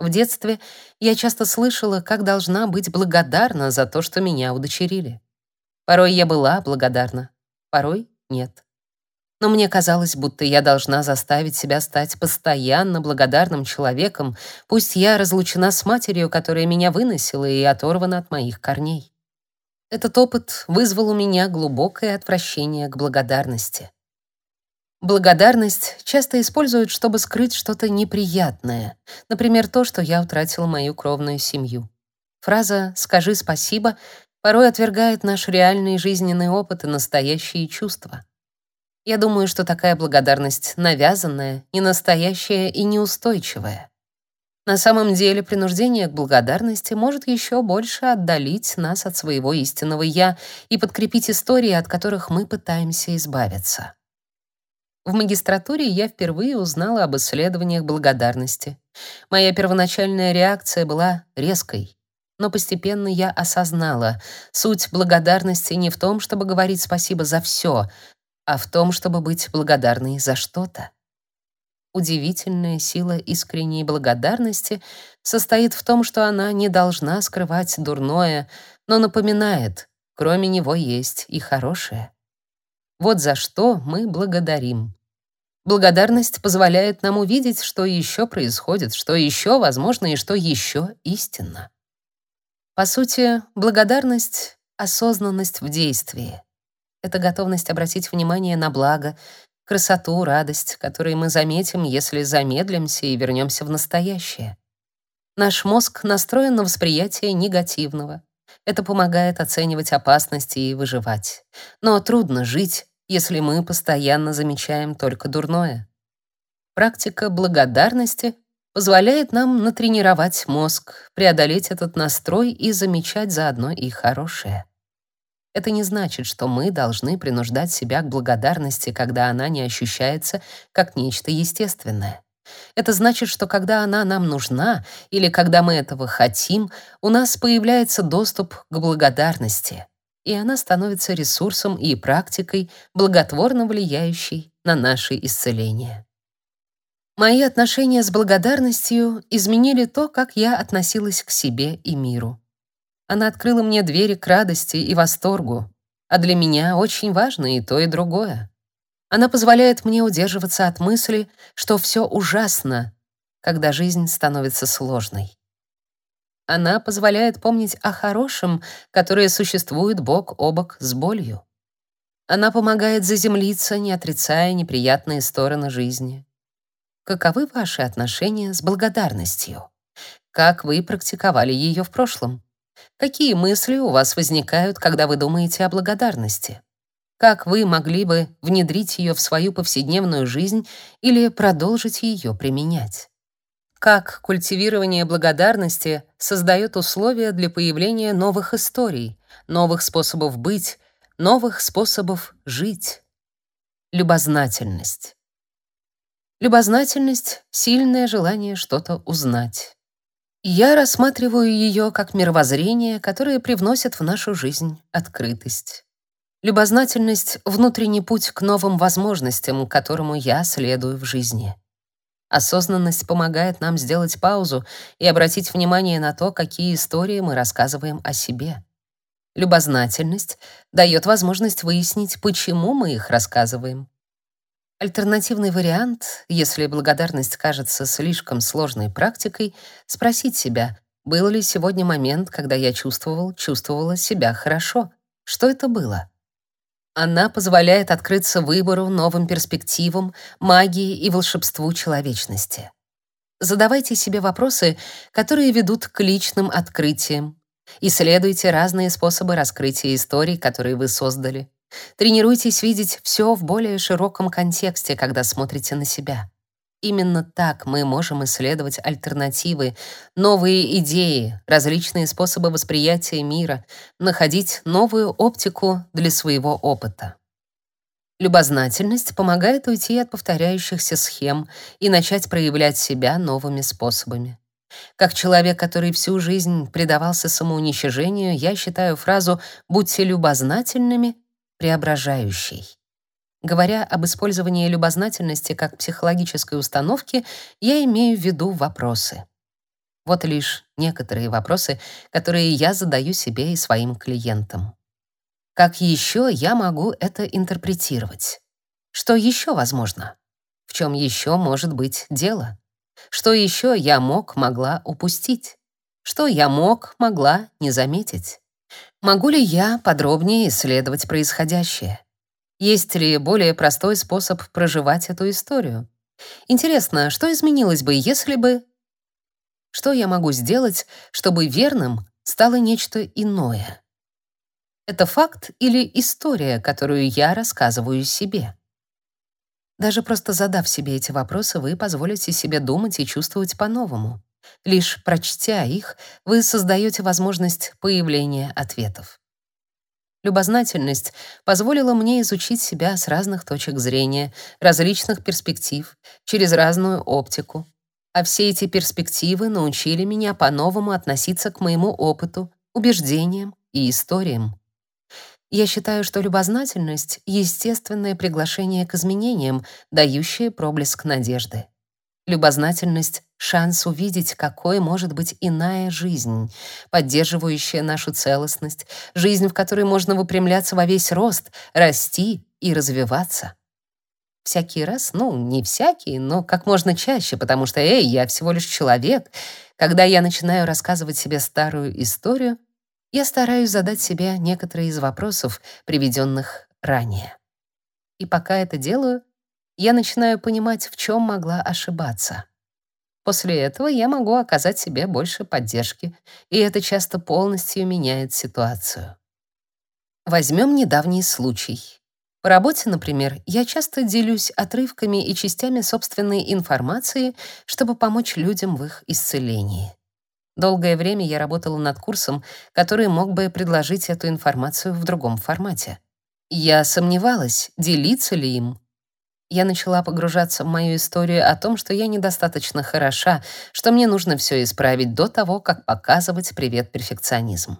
В детстве я часто слышала, как должна быть благодарна за то, что меня удочерили. Порой я была благодарна, порой нет. Но мне казалось, будто я должна заставить себя стать постоянно благодарным человеком, пусть я разлучена с матерью, которая меня выносила и оторвана от моих корней. Этот опыт вызвал у меня глубокое отвращение к благодарности. Благодарность часто используют, чтобы скрыть что-то неприятное, например, то, что я утратила мою кровную семью. Фраза «скажи спасибо» порой отвергает наш реальный жизненный опыт и настоящие чувства. Я думаю, что такая благодарность навязанная, не настоящая и неустойчивая. На самом деле принуждение к благодарности может еще больше отдалить нас от своего истинного «я» и подкрепить истории, от которых мы пытаемся избавиться. В магистратуре я впервые узнала об исследованиях благодарности. Моя первоначальная реакция была резкой, но постепенно я осознала, суть благодарности не в том, чтобы говорить спасибо за все, а в том, чтобы быть благодарной за что-то. Удивительная сила искренней благодарности состоит в том, что она не должна скрывать дурное, но напоминает, кроме него есть и хорошее. Вот за что мы благодарим. Благодарность позволяет нам увидеть, что еще происходит, что еще возможно и что еще истинно. По сути, благодарность — осознанность в действии. Это готовность обратить внимание на благо, красоту, радость, которые мы заметим, если замедлимся и вернемся в настоящее. Наш мозг настроен на восприятие негативного. Это помогает оценивать опасности и выживать. Но трудно жить, если мы постоянно замечаем только дурное. Практика благодарности позволяет нам натренировать мозг, преодолеть этот настрой и замечать заодно и хорошее. Это не значит, что мы должны принуждать себя к благодарности, когда она не ощущается как нечто естественное. Это значит, что когда она нам нужна или когда мы этого хотим, у нас появляется доступ к благодарности и она становится ресурсом и практикой, благотворно влияющей на наше исцеление. Мои отношения с благодарностью изменили то, как я относилась к себе и миру. Она открыла мне двери к радости и восторгу, а для меня очень важно и то, и другое. Она позволяет мне удерживаться от мысли, что все ужасно, когда жизнь становится сложной. Она позволяет помнить о хорошем, которое существует бок о бок с болью. Она помогает заземлиться, не отрицая неприятные стороны жизни. Каковы ваши отношения с благодарностью? Как вы практиковали ее в прошлом? Какие мысли у вас возникают, когда вы думаете о благодарности? Как вы могли бы внедрить ее в свою повседневную жизнь или продолжить ее применять? как культивирование благодарности создает условия для появления новых историй, новых способов быть, новых способов жить. Любознательность. Любознательность — сильное желание что-то узнать. Я рассматриваю ее как мировоззрение, которое привносит в нашу жизнь открытость. Любознательность — внутренний путь к новым возможностям, которому я следую в жизни. Осознанность помогает нам сделать паузу и обратить внимание на то, какие истории мы рассказываем о себе. Любознательность дает возможность выяснить, почему мы их рассказываем. Альтернативный вариант, если благодарность кажется слишком сложной практикой, спросить себя, был ли сегодня момент, когда я чувствовал, чувствовала себя хорошо? Что это было? Она позволяет открыться выбору, новым перспективам, магии и волшебству человечности. Задавайте себе вопросы, которые ведут к личным открытиям. Исследуйте разные способы раскрытия историй, которые вы создали. Тренируйтесь видеть все в более широком контексте, когда смотрите на себя. Именно так мы можем исследовать альтернативы, новые идеи, различные способы восприятия мира, находить новую оптику для своего опыта. Любознательность помогает уйти от повторяющихся схем и начать проявлять себя новыми способами. Как человек, который всю жизнь предавался самоуничижению, я считаю фразу «будьте любознательными» преображающей. Говоря об использовании любознательности как психологической установки, я имею в виду вопросы. Вот лишь некоторые вопросы, которые я задаю себе и своим клиентам. Как еще я могу это интерпретировать? Что еще возможно? В чем еще может быть дело? Что еще я мог, могла упустить? Что я мог, могла не заметить? Могу ли я подробнее исследовать происходящее? Есть ли более простой способ проживать эту историю? Интересно, что изменилось бы, если бы... Что я могу сделать, чтобы верным стало нечто иное? Это факт или история, которую я рассказываю себе? Даже просто задав себе эти вопросы, вы позволите себе думать и чувствовать по-новому. Лишь прочтя их, вы создаете возможность появления ответов. Любознательность позволила мне изучить себя с разных точек зрения, различных перспектив, через разную оптику. А все эти перспективы научили меня по-новому относиться к моему опыту, убеждениям и историям. Я считаю, что любознательность — естественное приглашение к изменениям, дающее проблеск надежды. Любознательность — шанс увидеть, какой может быть иная жизнь, поддерживающая нашу целостность, жизнь, в которой можно выпрямляться во весь рост, расти и развиваться. Всякий раз, ну, не всякий, но как можно чаще, потому что, эй, я всего лишь человек, когда я начинаю рассказывать себе старую историю, я стараюсь задать себе некоторые из вопросов, приведенных ранее. И пока это делаю, я начинаю понимать, в чем могла ошибаться. После этого я могу оказать себе больше поддержки, и это часто полностью меняет ситуацию. Возьмем недавний случай. По работе, например, я часто делюсь отрывками и частями собственной информации, чтобы помочь людям в их исцелении. Долгое время я работала над курсом, который мог бы предложить эту информацию в другом формате. Я сомневалась, делиться ли им. Я начала погружаться в мою историю о том, что я недостаточно хороша, что мне нужно все исправить до того, как показывать привет-перфекционизм.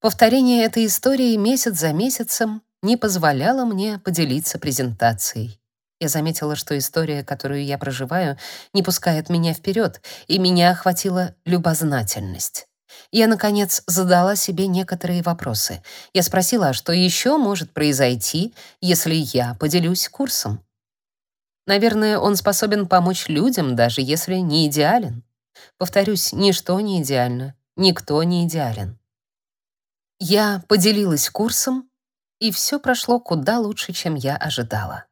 Повторение этой истории месяц за месяцем не позволяло мне поделиться презентацией. Я заметила, что история, которую я проживаю, не пускает меня вперед, и меня охватила любознательность. Я, наконец, задала себе некоторые вопросы. Я спросила, а что еще может произойти, если я поделюсь курсом? Наверное, он способен помочь людям, даже если не идеален. Повторюсь, ничто не идеально, никто не идеален. Я поделилась курсом, и все прошло куда лучше, чем я ожидала.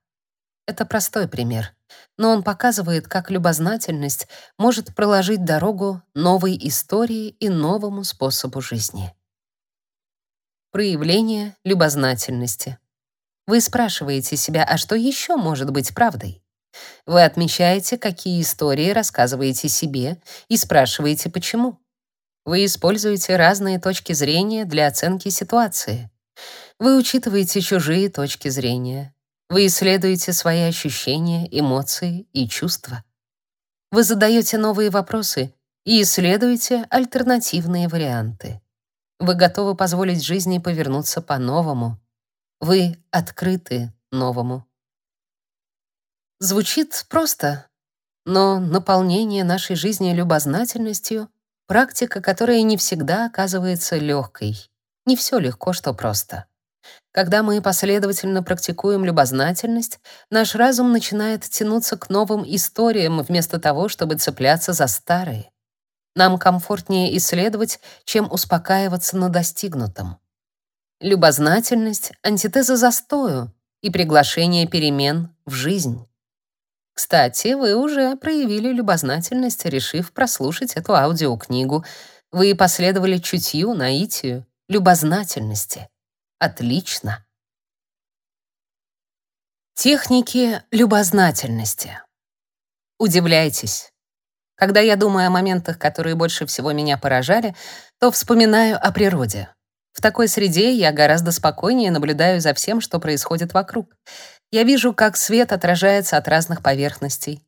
Это простой пример, но он показывает, как любознательность может проложить дорогу новой истории и новому способу жизни. Проявление любознательности. Вы спрашиваете себя, а что еще может быть правдой? Вы отмечаете, какие истории рассказываете себе и спрашиваете, почему. Вы используете разные точки зрения для оценки ситуации. Вы учитываете чужие точки зрения, вы исследуете свои ощущения, эмоции и чувства. Вы задаете новые вопросы и исследуете альтернативные варианты. Вы готовы позволить жизни повернуться по-новому. Вы открыты новому. Звучит просто, но наполнение нашей жизни любознательностью — практика, которая не всегда оказывается легкой. Не все легко, что просто. Когда мы последовательно практикуем любознательность, наш разум начинает тянуться к новым историям вместо того, чтобы цепляться за старые. Нам комфортнее исследовать, чем успокаиваться на достигнутом. Любознательность — антитеза застою и приглашение перемен в жизнь. Кстати, вы уже проявили любознательность, решив прослушать эту аудиокнигу. Вы последовали чутью, наитию, любознательности — Отлично. Техники любознательности. Удивляйтесь. Когда я думаю о моментах, которые больше всего меня поражали, то вспоминаю о природе. В такой среде я гораздо спокойнее наблюдаю за всем, что происходит вокруг. Я вижу, как свет отражается от разных поверхностей.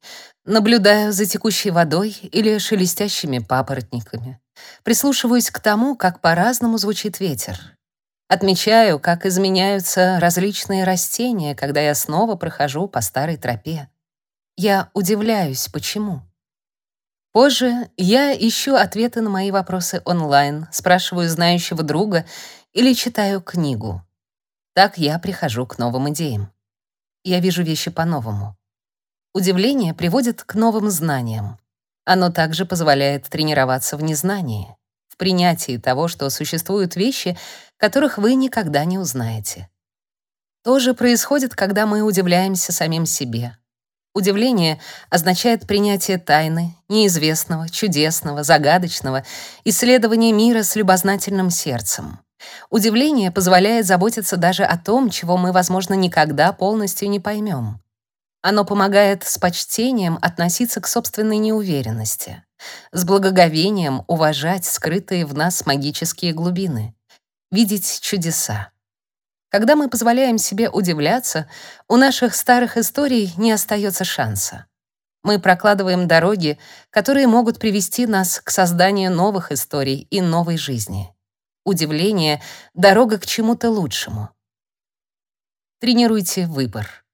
Наблюдаю за текущей водой или шелестящими папоротниками. Прислушиваюсь к тому, как по-разному звучит ветер. Отмечаю, как изменяются различные растения, когда я снова прохожу по старой тропе. Я удивляюсь, почему. Позже я ищу ответы на мои вопросы онлайн, спрашиваю знающего друга или читаю книгу. Так я прихожу к новым идеям. Я вижу вещи по-новому. Удивление приводит к новым знаниям. Оно также позволяет тренироваться в незнании в принятии того, что существуют вещи, которых вы никогда не узнаете. То же происходит, когда мы удивляемся самим себе. Удивление означает принятие тайны, неизвестного, чудесного, загадочного, исследование мира с любознательным сердцем. Удивление позволяет заботиться даже о том, чего мы, возможно, никогда полностью не поймем. Оно помогает с почтением относиться к собственной неуверенности, с благоговением уважать скрытые в нас магические глубины, видеть чудеса. Когда мы позволяем себе удивляться, у наших старых историй не остается шанса. Мы прокладываем дороги, которые могут привести нас к созданию новых историй и новой жизни. Удивление — дорога к чему-то лучшему. Тренируйте выбор.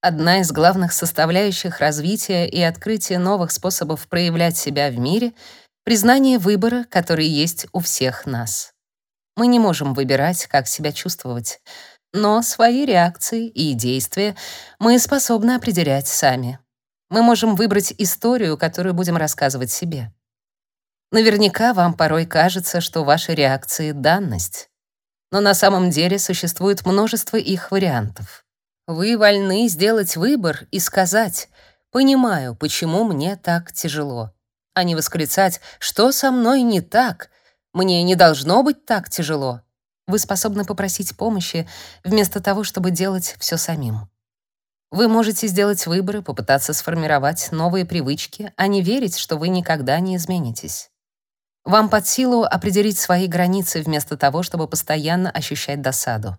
Одна из главных составляющих развития и открытия новых способов проявлять себя в мире — признание выбора, который есть у всех нас. Мы не можем выбирать, как себя чувствовать, но свои реакции и действия мы способны определять сами. Мы можем выбрать историю, которую будем рассказывать себе. Наверняка вам порой кажется, что ваши реакции — данность. Но на самом деле существует множество их вариантов. Вы вольны сделать выбор и сказать «понимаю, почему мне так тяжело», а не восклицать «что со мной не так? Мне не должно быть так тяжело». Вы способны попросить помощи вместо того, чтобы делать все самим. Вы можете сделать выбор и попытаться сформировать новые привычки, а не верить, что вы никогда не изменитесь. Вам под силу определить свои границы вместо того, чтобы постоянно ощущать досаду.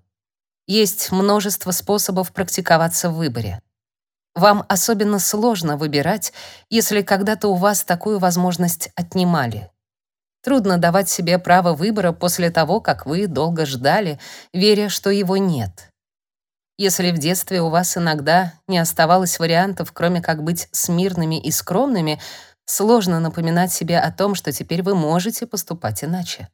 Есть множество способов практиковаться в выборе. Вам особенно сложно выбирать, если когда-то у вас такую возможность отнимали. Трудно давать себе право выбора после того, как вы долго ждали, веря, что его нет. Если в детстве у вас иногда не оставалось вариантов, кроме как быть смирными и скромными, сложно напоминать себе о том, что теперь вы можете поступать иначе.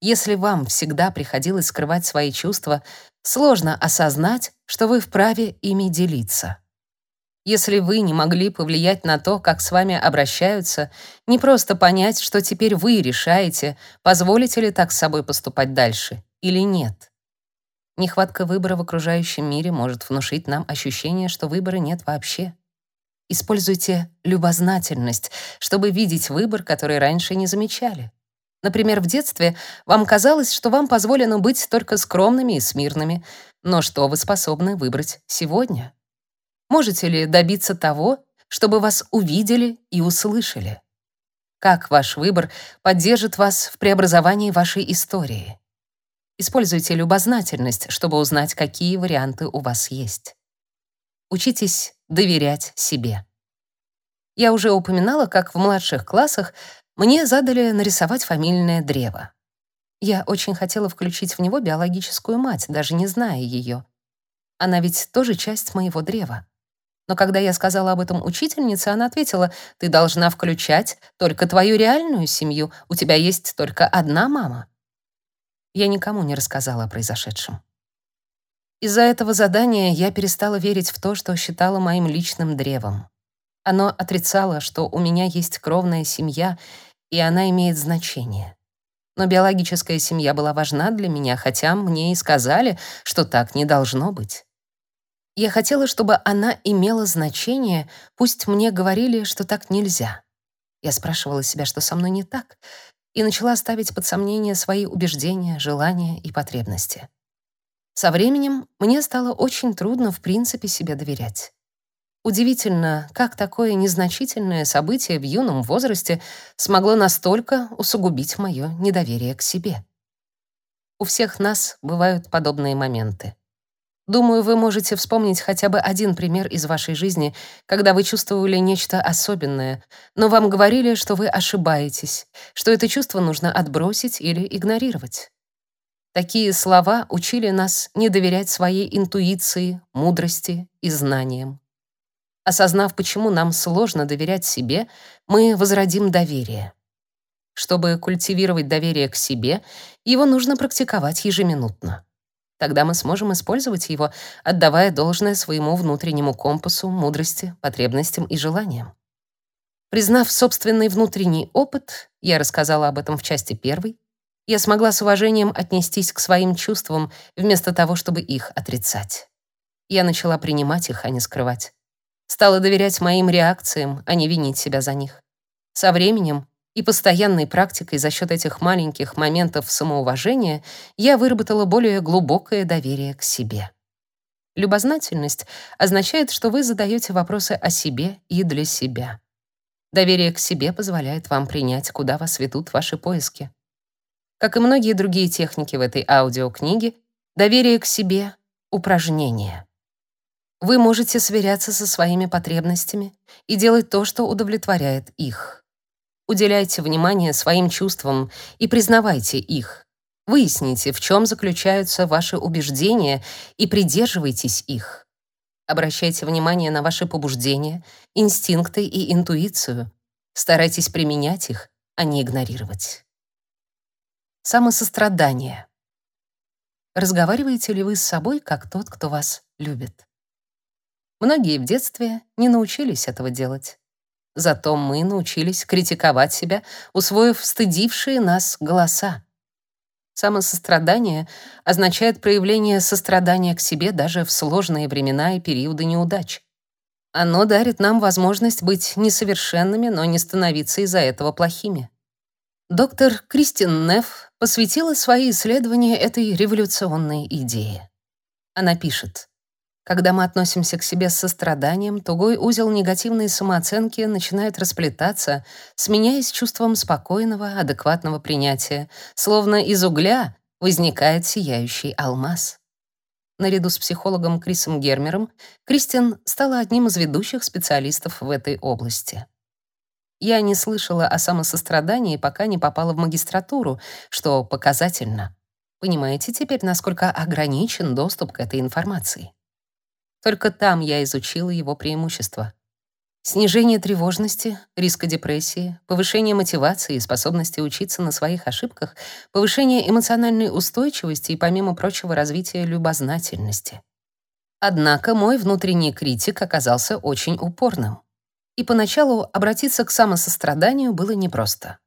Если вам всегда приходилось скрывать свои чувства, сложно осознать, что вы вправе ими делиться. Если вы не могли повлиять на то, как с вами обращаются, не просто понять, что теперь вы решаете, позволите ли так с собой поступать дальше или нет. Нехватка выбора в окружающем мире может внушить нам ощущение, что выбора нет вообще. Используйте любознательность, чтобы видеть выбор, который раньше не замечали. Например, в детстве вам казалось, что вам позволено быть только скромными и смирными, но что вы способны выбрать сегодня? Можете ли добиться того, чтобы вас увидели и услышали? Как ваш выбор поддержит вас в преобразовании вашей истории? Используйте любознательность, чтобы узнать, какие варианты у вас есть. Учитесь доверять себе. Я уже упоминала, как в младших классах мне задали нарисовать фамильное древо. Я очень хотела включить в него биологическую мать, даже не зная ее. Она ведь тоже часть моего древа. Но когда я сказала об этом учительнице, она ответила, «Ты должна включать только твою реальную семью, у тебя есть только одна мама». Я никому не рассказала о произошедшем. Из-за этого задания я перестала верить в то, что считала моим личным древом. Оно отрицало, что у меня есть кровная семья и она имеет значение. Но биологическая семья была важна для меня, хотя мне и сказали, что так не должно быть. Я хотела, чтобы она имела значение, пусть мне говорили, что так нельзя. Я спрашивала себя, что со мной не так, и начала ставить под сомнение свои убеждения, желания и потребности. Со временем мне стало очень трудно в принципе себе доверять. Удивительно, как такое незначительное событие в юном возрасте смогло настолько усугубить мое недоверие к себе. У всех нас бывают подобные моменты. Думаю, вы можете вспомнить хотя бы один пример из вашей жизни, когда вы чувствовали нечто особенное, но вам говорили, что вы ошибаетесь, что это чувство нужно отбросить или игнорировать. Такие слова учили нас не доверять своей интуиции, мудрости и знаниям. Осознав, почему нам сложно доверять себе, мы возродим доверие. Чтобы культивировать доверие к себе, его нужно практиковать ежеминутно. Тогда мы сможем использовать его, отдавая должное своему внутреннему компасу, мудрости, потребностям и желаниям. Признав собственный внутренний опыт, я рассказала об этом в части первой, я смогла с уважением отнестись к своим чувствам вместо того, чтобы их отрицать. Я начала принимать их, а не скрывать. Стала доверять моим реакциям, а не винить себя за них. Со временем и постоянной практикой за счет этих маленьких моментов самоуважения я выработала более глубокое доверие к себе. Любознательность означает, что вы задаете вопросы о себе и для себя. Доверие к себе позволяет вам принять, куда вас ведут ваши поиски. Как и многие другие техники в этой аудиокниге, доверие к себе — упражнение. Вы можете сверяться со своими потребностями и делать то, что удовлетворяет их. Уделяйте внимание своим чувствам и признавайте их. Выясните, в чем заключаются ваши убеждения и придерживайтесь их. Обращайте внимание на ваши побуждения, инстинкты и интуицию. Старайтесь применять их, а не игнорировать. Самосострадание. Разговариваете ли вы с собой как тот, кто вас любит? Многие в детстве не научились этого делать. Зато мы научились критиковать себя, усвоив стыдившие нас голоса. Самосострадание означает проявление сострадания к себе даже в сложные времена и периоды неудач. Оно дарит нам возможность быть несовершенными, но не становиться из-за этого плохими. Доктор Кристин Нефф посвятила свои исследования этой революционной идее. Она пишет: когда мы относимся к себе с состраданием, тугой узел негативной самооценки начинает расплетаться, сменяясь чувством спокойного, адекватного принятия, словно из угля возникает сияющий алмаз. Наряду с психологом Крисом Гермером, Кристин стала одним из ведущих специалистов в этой области. Я не слышала о самосострадании, пока не попала в магистратуру, что показательно. Понимаете теперь, насколько ограничен доступ к этой информации? Только там я изучила его преимущества. Снижение тревожности, риска депрессии, повышение мотивации и способности учиться на своих ошибках, повышение эмоциональной устойчивости и, помимо прочего, развитие любознательности. Однако мой внутренний критик оказался очень упорным. И поначалу обратиться к самосостраданию было непросто.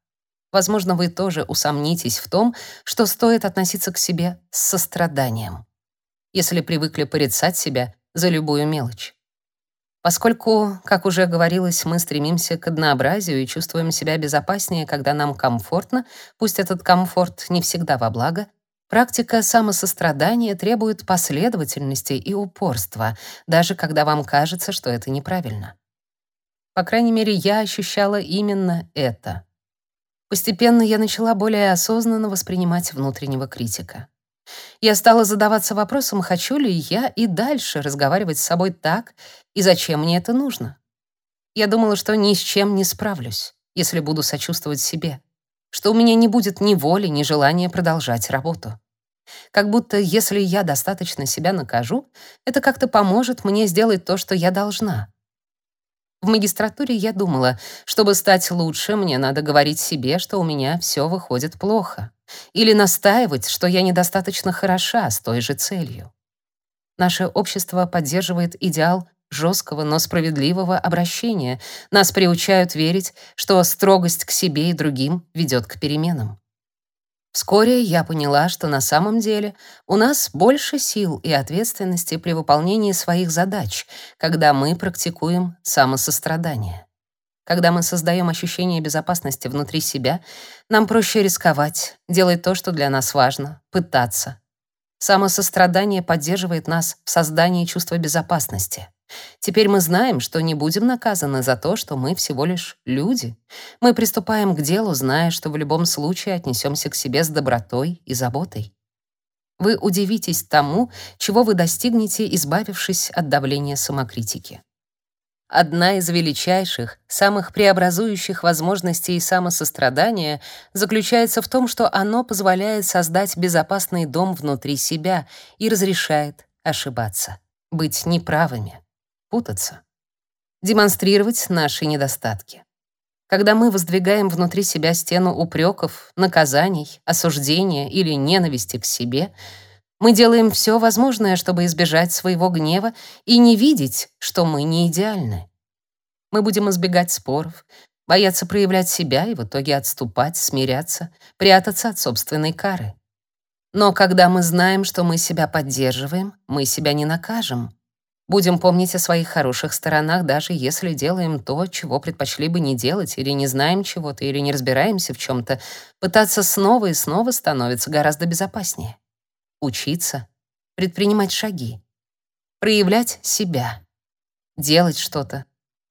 Возможно, вы тоже усомнитесь в том, что стоит относиться к себе с состраданием. Если привыкли порицать себя, за любую мелочь. Поскольку, как уже говорилось, мы стремимся к однообразию и чувствуем себя безопаснее, когда нам комфортно, пусть этот комфорт не всегда во благо, практика самосострадания требует последовательности и упорства, даже когда вам кажется, что это неправильно. По крайней мере, я ощущала именно это. Постепенно я начала более осознанно воспринимать внутреннего критика. Я стала задаваться вопросом, хочу ли я и дальше разговаривать с собой так, и зачем мне это нужно. Я думала, что ни с чем не справлюсь, если буду сочувствовать себе, что у меня не будет ни воли, ни желания продолжать работу. Как будто если я достаточно себя накажу, это как-то поможет мне сделать то, что я должна. В магистратуре я думала, чтобы стать лучше, мне надо говорить себе, что у меня все выходит плохо. Или настаивать, что я недостаточно хороша с той же целью. Наше общество поддерживает идеал жесткого, но справедливого обращения. Нас приучают верить, что строгость к себе и другим ведет к переменам. Вскоре я поняла, что на самом деле у нас больше сил и ответственности при выполнении своих задач, когда мы практикуем самосострадание. Когда мы создаем ощущение безопасности внутри себя, нам проще рисковать, делать то, что для нас важно, пытаться. Самосострадание поддерживает нас в создании чувства безопасности. Теперь мы знаем, что не будем наказаны за то, что мы всего лишь люди. Мы приступаем к делу, зная, что в любом случае отнесемся к себе с добротой и заботой. Вы удивитесь тому, чего вы достигнете, избавившись от давления самокритики. Одна из величайших, самых преобразующих возможностей самосострадания заключается в том, что оно позволяет создать безопасный дом внутри себя и разрешает ошибаться, быть неправыми, путаться, демонстрировать наши недостатки. Когда мы воздвигаем внутри себя стену упреков, наказаний, осуждения или ненависти к себе — мы делаем все возможное, чтобы избежать своего гнева и не видеть, что мы не идеальны. Мы будем избегать споров, бояться проявлять себя и в итоге отступать, смиряться, прятаться от собственной кары. Но когда мы знаем, что мы себя поддерживаем, мы себя не накажем. Будем помнить о своих хороших сторонах, даже если делаем то, чего предпочли бы не делать, или не знаем чего-то, или не разбираемся в чем-то. Пытаться снова и снова становится гораздо безопаснее учиться, предпринимать шаги, проявлять себя, делать что-то,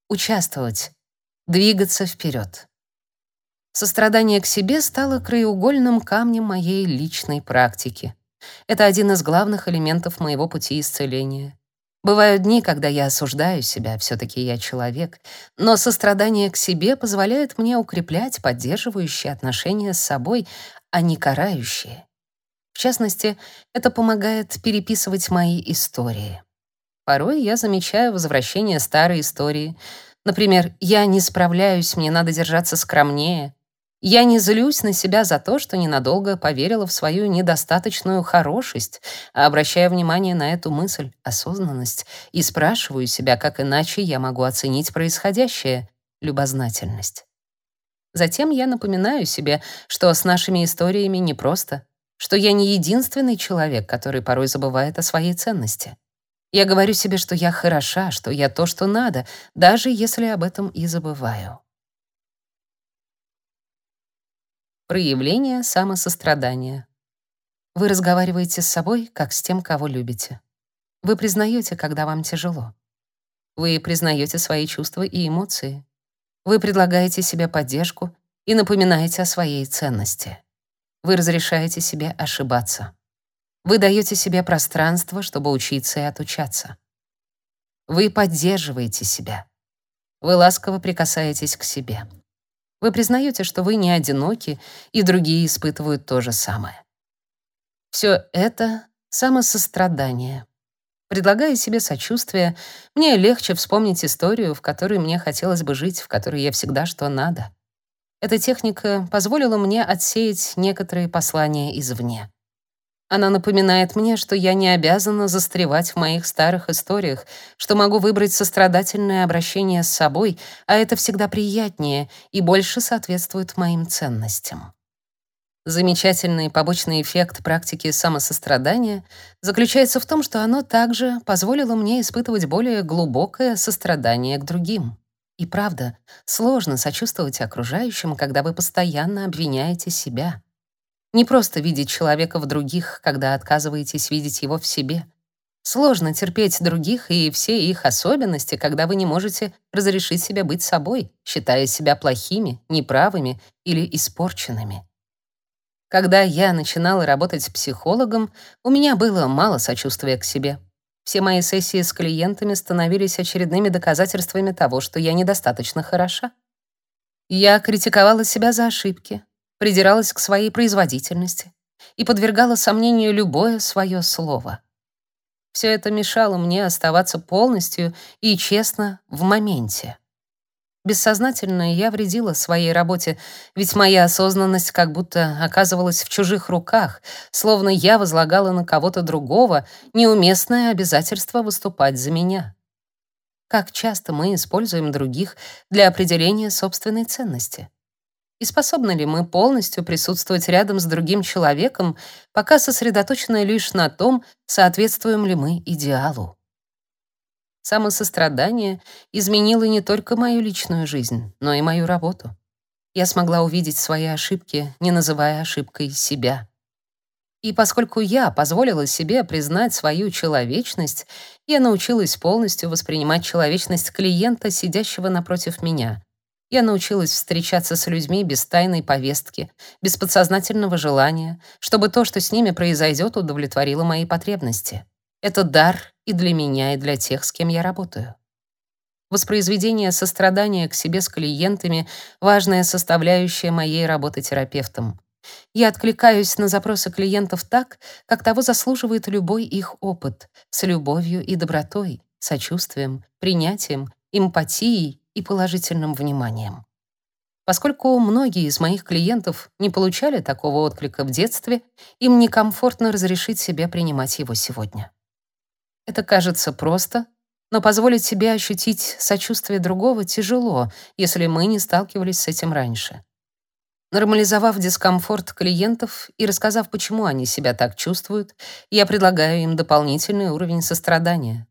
участвовать, двигаться вперед. Сострадание к себе стало краеугольным камнем моей личной практики. Это один из главных элементов моего пути исцеления. Бывают дни, когда я осуждаю себя, все таки я человек, но сострадание к себе позволяет мне укреплять поддерживающие отношения с собой, а не карающие. В частности, это помогает переписывать мои истории. Порой я замечаю возвращение старой истории. Например, «я не справляюсь, мне надо держаться скромнее». Я не злюсь на себя за то, что ненадолго поверила в свою недостаточную хорошесть, а обращаю внимание на эту мысль, осознанность, и спрашиваю себя, как иначе я могу оценить происходящее, любознательность. Затем я напоминаю себе, что с нашими историями непросто, что я не единственный человек, который порой забывает о своей ценности. Я говорю себе, что я хороша, что я то, что надо, даже если об этом и забываю. Проявление самосострадания. Вы разговариваете с собой, как с тем, кого любите. Вы признаете, когда вам тяжело. Вы признаете свои чувства и эмоции. Вы предлагаете себе поддержку и напоминаете о своей ценности. Вы разрешаете себе ошибаться. Вы даете себе пространство, чтобы учиться и отучаться. Вы поддерживаете себя. Вы ласково прикасаетесь к себе. Вы признаете, что вы не одиноки, и другие испытывают то же самое. Все это самосострадание. Предлагая себе сочувствие, мне легче вспомнить историю, в которой мне хотелось бы жить, в которой я всегда что надо. Эта техника позволила мне отсеять некоторые послания извне. Она напоминает мне, что я не обязана застревать в моих старых историях, что могу выбрать сострадательное обращение с собой, а это всегда приятнее и больше соответствует моим ценностям. Замечательный побочный эффект практики самосострадания заключается в том, что оно также позволило мне испытывать более глубокое сострадание к другим. И правда, сложно сочувствовать окружающим, когда вы постоянно обвиняете себя. Не просто видеть человека в других, когда отказываетесь видеть его в себе. Сложно терпеть других и все их особенности, когда вы не можете разрешить себе быть собой, считая себя плохими, неправыми или испорченными. Когда я начинала работать психологом, у меня было мало сочувствия к себе. Все мои сессии с клиентами становились очередными доказательствами того, что я недостаточно хороша. Я критиковала себя за ошибки, придиралась к своей производительности и подвергала сомнению любое свое слово. Все это мешало мне оставаться полностью и честно в моменте. Бессознательно я вредила своей работе, ведь моя осознанность как будто оказывалась в чужих руках, словно я возлагала на кого-то другого неуместное обязательство выступать за меня. Как часто мы используем других для определения собственной ценности? И способны ли мы полностью присутствовать рядом с другим человеком, пока сосредоточены лишь на том, соответствуем ли мы идеалу? Самосострадание изменило не только мою личную жизнь, но и мою работу. Я смогла увидеть свои ошибки, не называя ошибкой себя. И поскольку я позволила себе признать свою человечность, я научилась полностью воспринимать человечность клиента, сидящего напротив меня, Я научилась встречаться с людьми без тайной повестки, без подсознательного желания, чтобы то, что с ними произойдет, удовлетворило мои потребности. Это дар и для меня, и для тех, с кем я работаю. Воспроизведение сострадания к себе с клиентами — важная составляющая моей работы терапевтом. Я откликаюсь на запросы клиентов так, как того заслуживает любой их опыт, с любовью и добротой, сочувствием, принятием, эмпатией и положительным вниманием. Поскольку многие из моих клиентов не получали такого отклика в детстве, им некомфортно разрешить себе принимать его сегодня. Это кажется просто, но позволить себе ощутить сочувствие другого тяжело, если мы не сталкивались с этим раньше. Нормализовав дискомфорт клиентов и рассказав, почему они себя так чувствуют, я предлагаю им дополнительный уровень сострадания.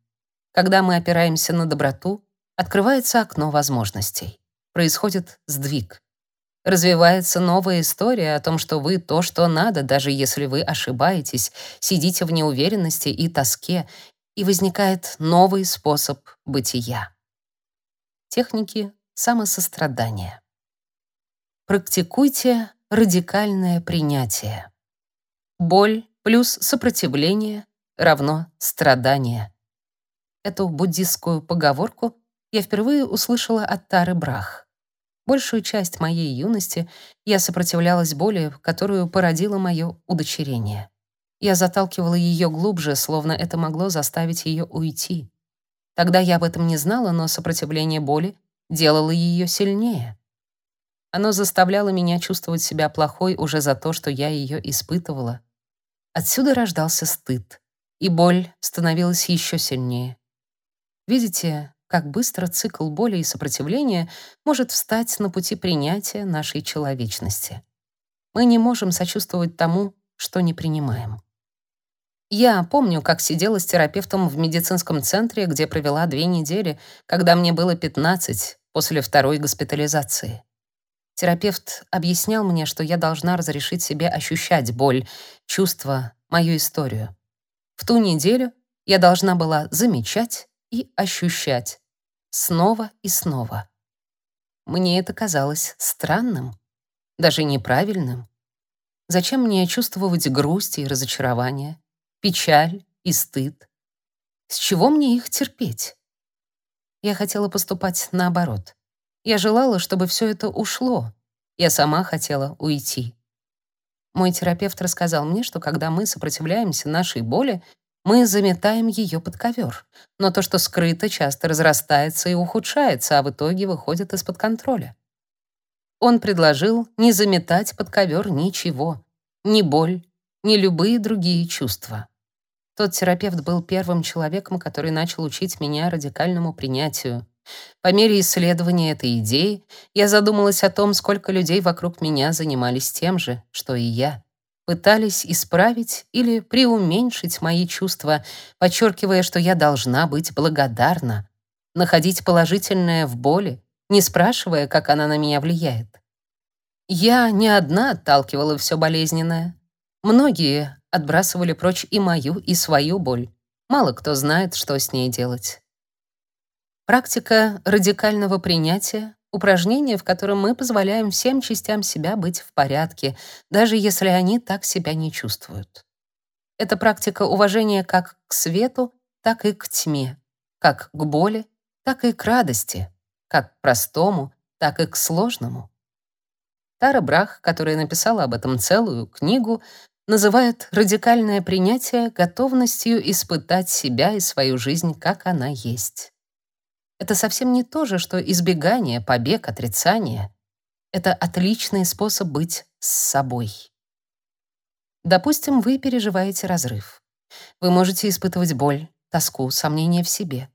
Когда мы опираемся на доброту, открывается окно возможностей. Происходит сдвиг. Развивается новая история о том, что вы то, что надо, даже если вы ошибаетесь, сидите в неуверенности и тоске, и возникает новый способ бытия. Техники самосострадания. Практикуйте радикальное принятие. Боль плюс сопротивление равно страдание. Эту буддистскую поговорку я впервые услышала от Тары Брах. Большую часть моей юности я сопротивлялась боли, которую породило мое удочерение. Я заталкивала ее глубже, словно это могло заставить ее уйти. Тогда я об этом не знала, но сопротивление боли делало ее сильнее. Оно заставляло меня чувствовать себя плохой уже за то, что я ее испытывала. Отсюда рождался стыд, и боль становилась еще сильнее. Видите, как быстро цикл боли и сопротивления может встать на пути принятия нашей человечности. Мы не можем сочувствовать тому, что не принимаем. Я помню, как сидела с терапевтом в медицинском центре, где провела две недели, когда мне было 15 после второй госпитализации. Терапевт объяснял мне, что я должна разрешить себе ощущать боль, чувства, мою историю. В ту неделю я должна была замечать и ощущать снова и снова. Мне это казалось странным, даже неправильным. Зачем мне чувствовать грусть и разочарование, печаль и стыд? С чего мне их терпеть? Я хотела поступать наоборот. Я желала, чтобы все это ушло. Я сама хотела уйти. Мой терапевт рассказал мне, что когда мы сопротивляемся нашей боли, мы заметаем ее под ковер. Но то, что скрыто, часто разрастается и ухудшается, а в итоге выходит из-под контроля. Он предложил не заметать под ковер ничего, ни боль, ни любые другие чувства. Тот терапевт был первым человеком, который начал учить меня радикальному принятию, по мере исследования этой идеи я задумалась о том, сколько людей вокруг меня занимались тем же, что и я. Пытались исправить или преуменьшить мои чувства, подчеркивая, что я должна быть благодарна, находить положительное в боли, не спрашивая, как она на меня влияет. Я не одна отталкивала все болезненное. Многие отбрасывали прочь и мою, и свою боль. Мало кто знает, что с ней делать. Практика радикального принятия — упражнение, в котором мы позволяем всем частям себя быть в порядке, даже если они так себя не чувствуют. Это практика уважения как к свету, так и к тьме, как к боли, так и к радости, как к простому, так и к сложному. Тара Брах, которая написала об этом целую книгу, называет радикальное принятие готовностью испытать себя и свою жизнь, как она есть. Это совсем не то же, что избегание, побег, отрицание. Это отличный способ быть с собой. Допустим, вы переживаете разрыв. Вы можете испытывать боль, тоску, сомнения в себе.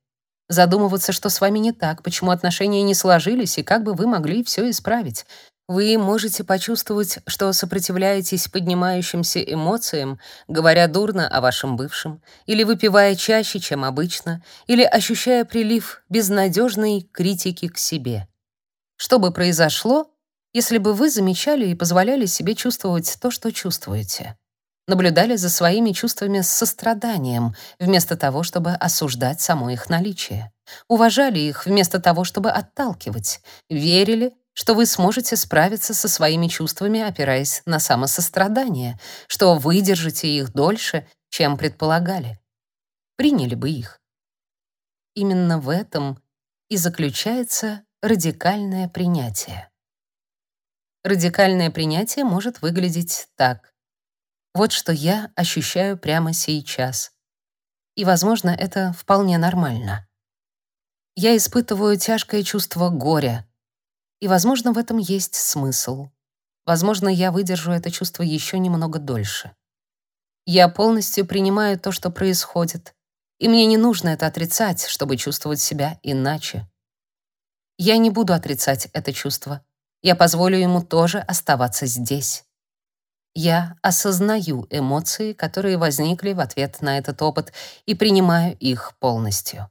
Задумываться, что с вами не так, почему отношения не сложились и как бы вы могли все исправить. Вы можете почувствовать, что сопротивляетесь поднимающимся эмоциям, говоря дурно о вашем бывшем, или выпивая чаще, чем обычно, или ощущая прилив безнадежной критики к себе. Что бы произошло, если бы вы замечали и позволяли себе чувствовать то, что чувствуете? наблюдали за своими чувствами с состраданием, вместо того, чтобы осуждать само их наличие. Уважали их вместо того, чтобы отталкивать. Верили, что вы сможете справиться со своими чувствами, опираясь на самосострадание, что выдержите их дольше, чем предполагали. Приняли бы их. Именно в этом и заключается радикальное принятие. Радикальное принятие может выглядеть так. Вот что я ощущаю прямо сейчас. И, возможно, это вполне нормально. Я испытываю тяжкое чувство горя, и, возможно, в этом есть смысл. Возможно, я выдержу это чувство еще немного дольше. Я полностью принимаю то, что происходит, и мне не нужно это отрицать, чтобы чувствовать себя иначе. Я не буду отрицать это чувство. Я позволю ему тоже оставаться здесь. Я осознаю эмоции, которые возникли в ответ на этот опыт, и принимаю их полностью.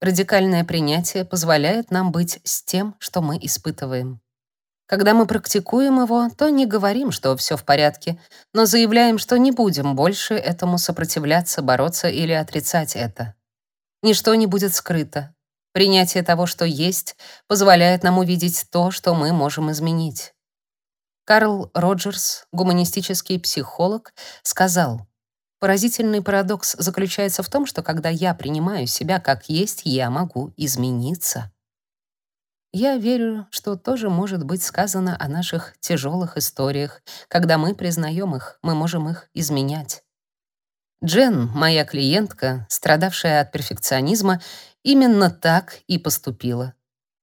Радикальное принятие позволяет нам быть с тем, что мы испытываем. Когда мы практикуем его, то не говорим, что все в порядке, но заявляем, что не будем больше этому сопротивляться, бороться или отрицать это. Ничто не будет скрыто. Принятие того, что есть, позволяет нам увидеть то, что мы можем изменить. Карл Роджерс, гуманистический психолог, сказал, «Поразительный парадокс заключается в том, что когда я принимаю себя как есть, я могу измениться». Я верю, что тоже может быть сказано о наших тяжелых историях. Когда мы признаем их, мы можем их изменять. Джен, моя клиентка, страдавшая от перфекционизма, именно так и поступила.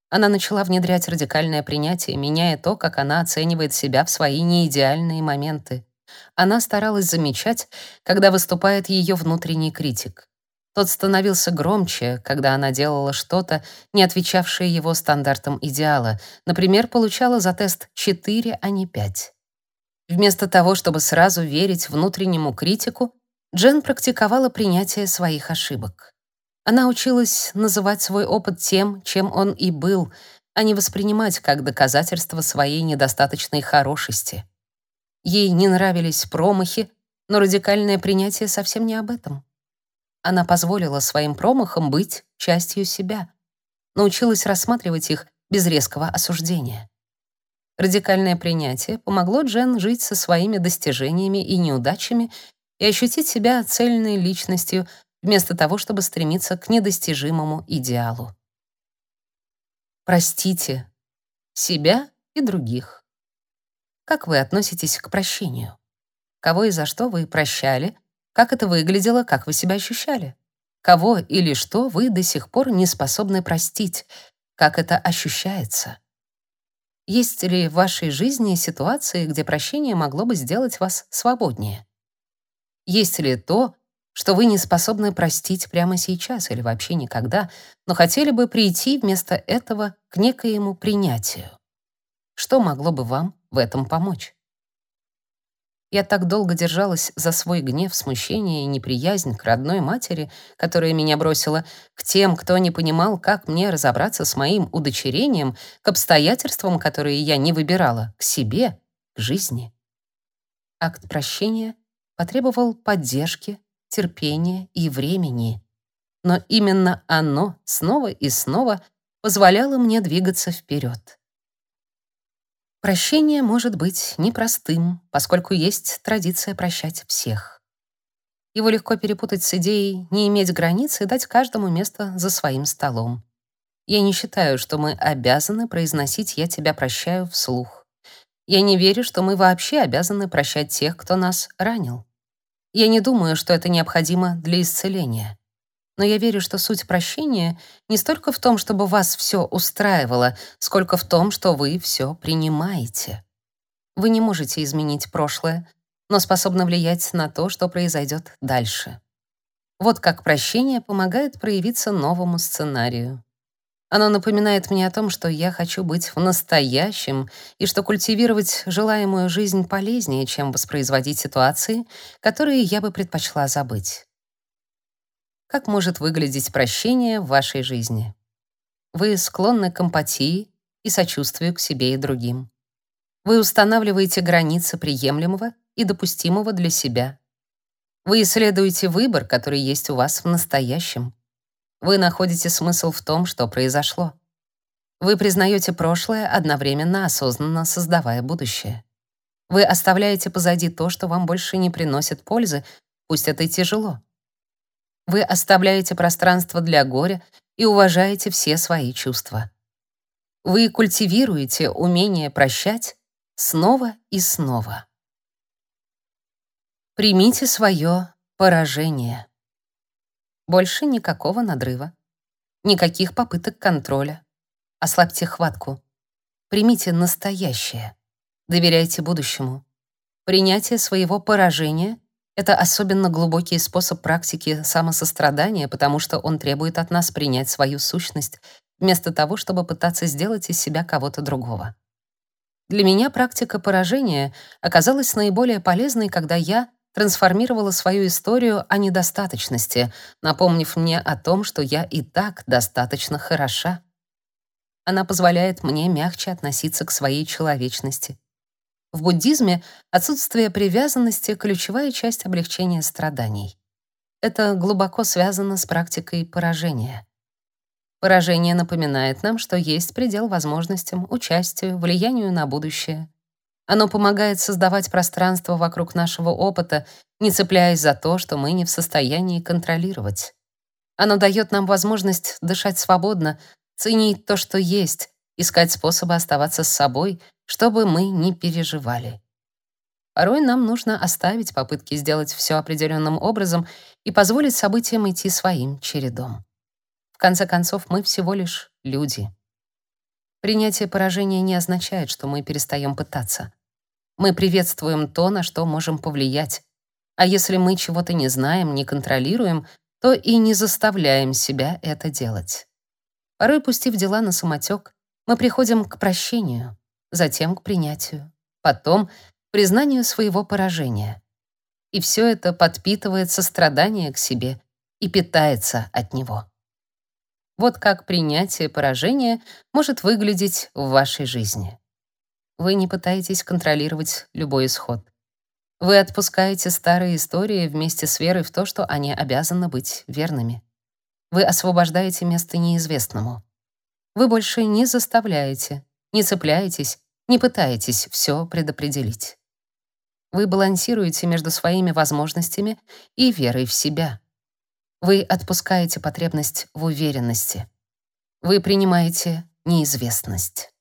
Она начала внедрять радикальное принятие, меняя то, как она оценивает себя в свои неидеальные моменты. Она старалась замечать, когда выступает ее внутренний критик. Тот становился громче, когда она делала что-то, не отвечавшее его стандартам идеала. Например, получала за тест 4, а не 5. Вместо того, чтобы сразу верить внутреннему критику, Джен практиковала принятие своих ошибок. Она училась называть свой опыт тем, чем он и был, а не воспринимать как доказательство своей недостаточной хорошести. Ей не нравились промахи, но радикальное принятие совсем не об этом. Она позволила своим промахам быть частью себя, научилась рассматривать их без резкого осуждения. Радикальное принятие помогло Джен жить со своими достижениями и неудачами и ощутить себя цельной личностью, вместо того, чтобы стремиться к недостижимому идеалу. Простите себя и других. Как вы относитесь к прощению? Кого и за что вы прощали? Как это выглядело, как вы себя ощущали? Кого или что вы до сих пор не способны простить? Как это ощущается? Есть ли в вашей жизни ситуации, где прощение могло бы сделать вас свободнее? Есть ли то, что вы не способны простить прямо сейчас или вообще никогда, но хотели бы прийти вместо этого к некоему принятию. Что могло бы вам в этом помочь? Я так долго держалась за свой гнев, смущение и неприязнь к родной матери, которая меня бросила, к тем, кто не понимал, как мне разобраться с моим удочерением, к обстоятельствам, которые я не выбирала, к себе, к жизни. Акт прощения потребовал поддержки, терпения и времени. Но именно оно снова и снова позволяло мне двигаться вперед. Прощение может быть непростым, поскольку есть традиция прощать всех. Его легко перепутать с идеей не иметь границ и дать каждому место за своим столом. Я не считаю, что мы обязаны произносить «я тебя прощаю» вслух. Я не верю, что мы вообще обязаны прощать тех, кто нас ранил. Я не думаю, что это необходимо для исцеления. Но я верю, что суть прощения не столько в том, чтобы вас все устраивало, сколько в том, что вы все принимаете. Вы не можете изменить прошлое, но способны влиять на то, что произойдет дальше. Вот как прощение помогает проявиться новому сценарию. Оно напоминает мне о том, что я хочу быть в настоящем и что культивировать желаемую жизнь полезнее, чем воспроизводить ситуации, которые я бы предпочла забыть. Как может выглядеть прощение в вашей жизни? Вы склонны к эмпатии и сочувствию к себе и другим. Вы устанавливаете границы приемлемого и допустимого для себя. Вы исследуете выбор, который есть у вас в настоящем. Вы находите смысл в том, что произошло. Вы признаете прошлое, одновременно осознанно создавая будущее. Вы оставляете позади то, что вам больше не приносит пользы, пусть это и тяжело. Вы оставляете пространство для горя и уважаете все свои чувства. Вы культивируете умение прощать снова и снова. Примите свое поражение. Больше никакого надрыва, никаких попыток контроля. Ослабьте хватку. Примите настоящее. Доверяйте будущему. Принятие своего поражения — это особенно глубокий способ практики самосострадания, потому что он требует от нас принять свою сущность, вместо того, чтобы пытаться сделать из себя кого-то другого. Для меня практика поражения оказалась наиболее полезной, когда я трансформировала свою историю о недостаточности, напомнив мне о том, что я и так достаточно хороша. Она позволяет мне мягче относиться к своей человечности. В буддизме отсутствие привязанности — ключевая часть облегчения страданий. Это глубоко связано с практикой поражения. Поражение напоминает нам, что есть предел возможностям, участию, влиянию на будущее. Оно помогает создавать пространство вокруг нашего опыта, не цепляясь за то, что мы не в состоянии контролировать. Оно дает нам возможность дышать свободно, ценить то, что есть, искать способы оставаться с собой, чтобы мы не переживали. Порой нам нужно оставить попытки сделать все определенным образом и позволить событиям идти своим чередом конце концов, мы всего лишь люди. Принятие поражения не означает, что мы перестаем пытаться. Мы приветствуем то, на что можем повлиять. А если мы чего-то не знаем, не контролируем, то и не заставляем себя это делать. Порой, пустив дела на самотек, мы приходим к прощению, затем к принятию, потом к признанию своего поражения. И все это подпитывает сострадание к себе и питается от него. Вот как принятие поражения может выглядеть в вашей жизни. Вы не пытаетесь контролировать любой исход. Вы отпускаете старые истории вместе с верой в то, что они обязаны быть верными. Вы освобождаете место неизвестному. Вы больше не заставляете, не цепляетесь, не пытаетесь все предопределить. Вы балансируете между своими возможностями и верой в себя. Вы отпускаете потребность в уверенности. Вы принимаете неизвестность.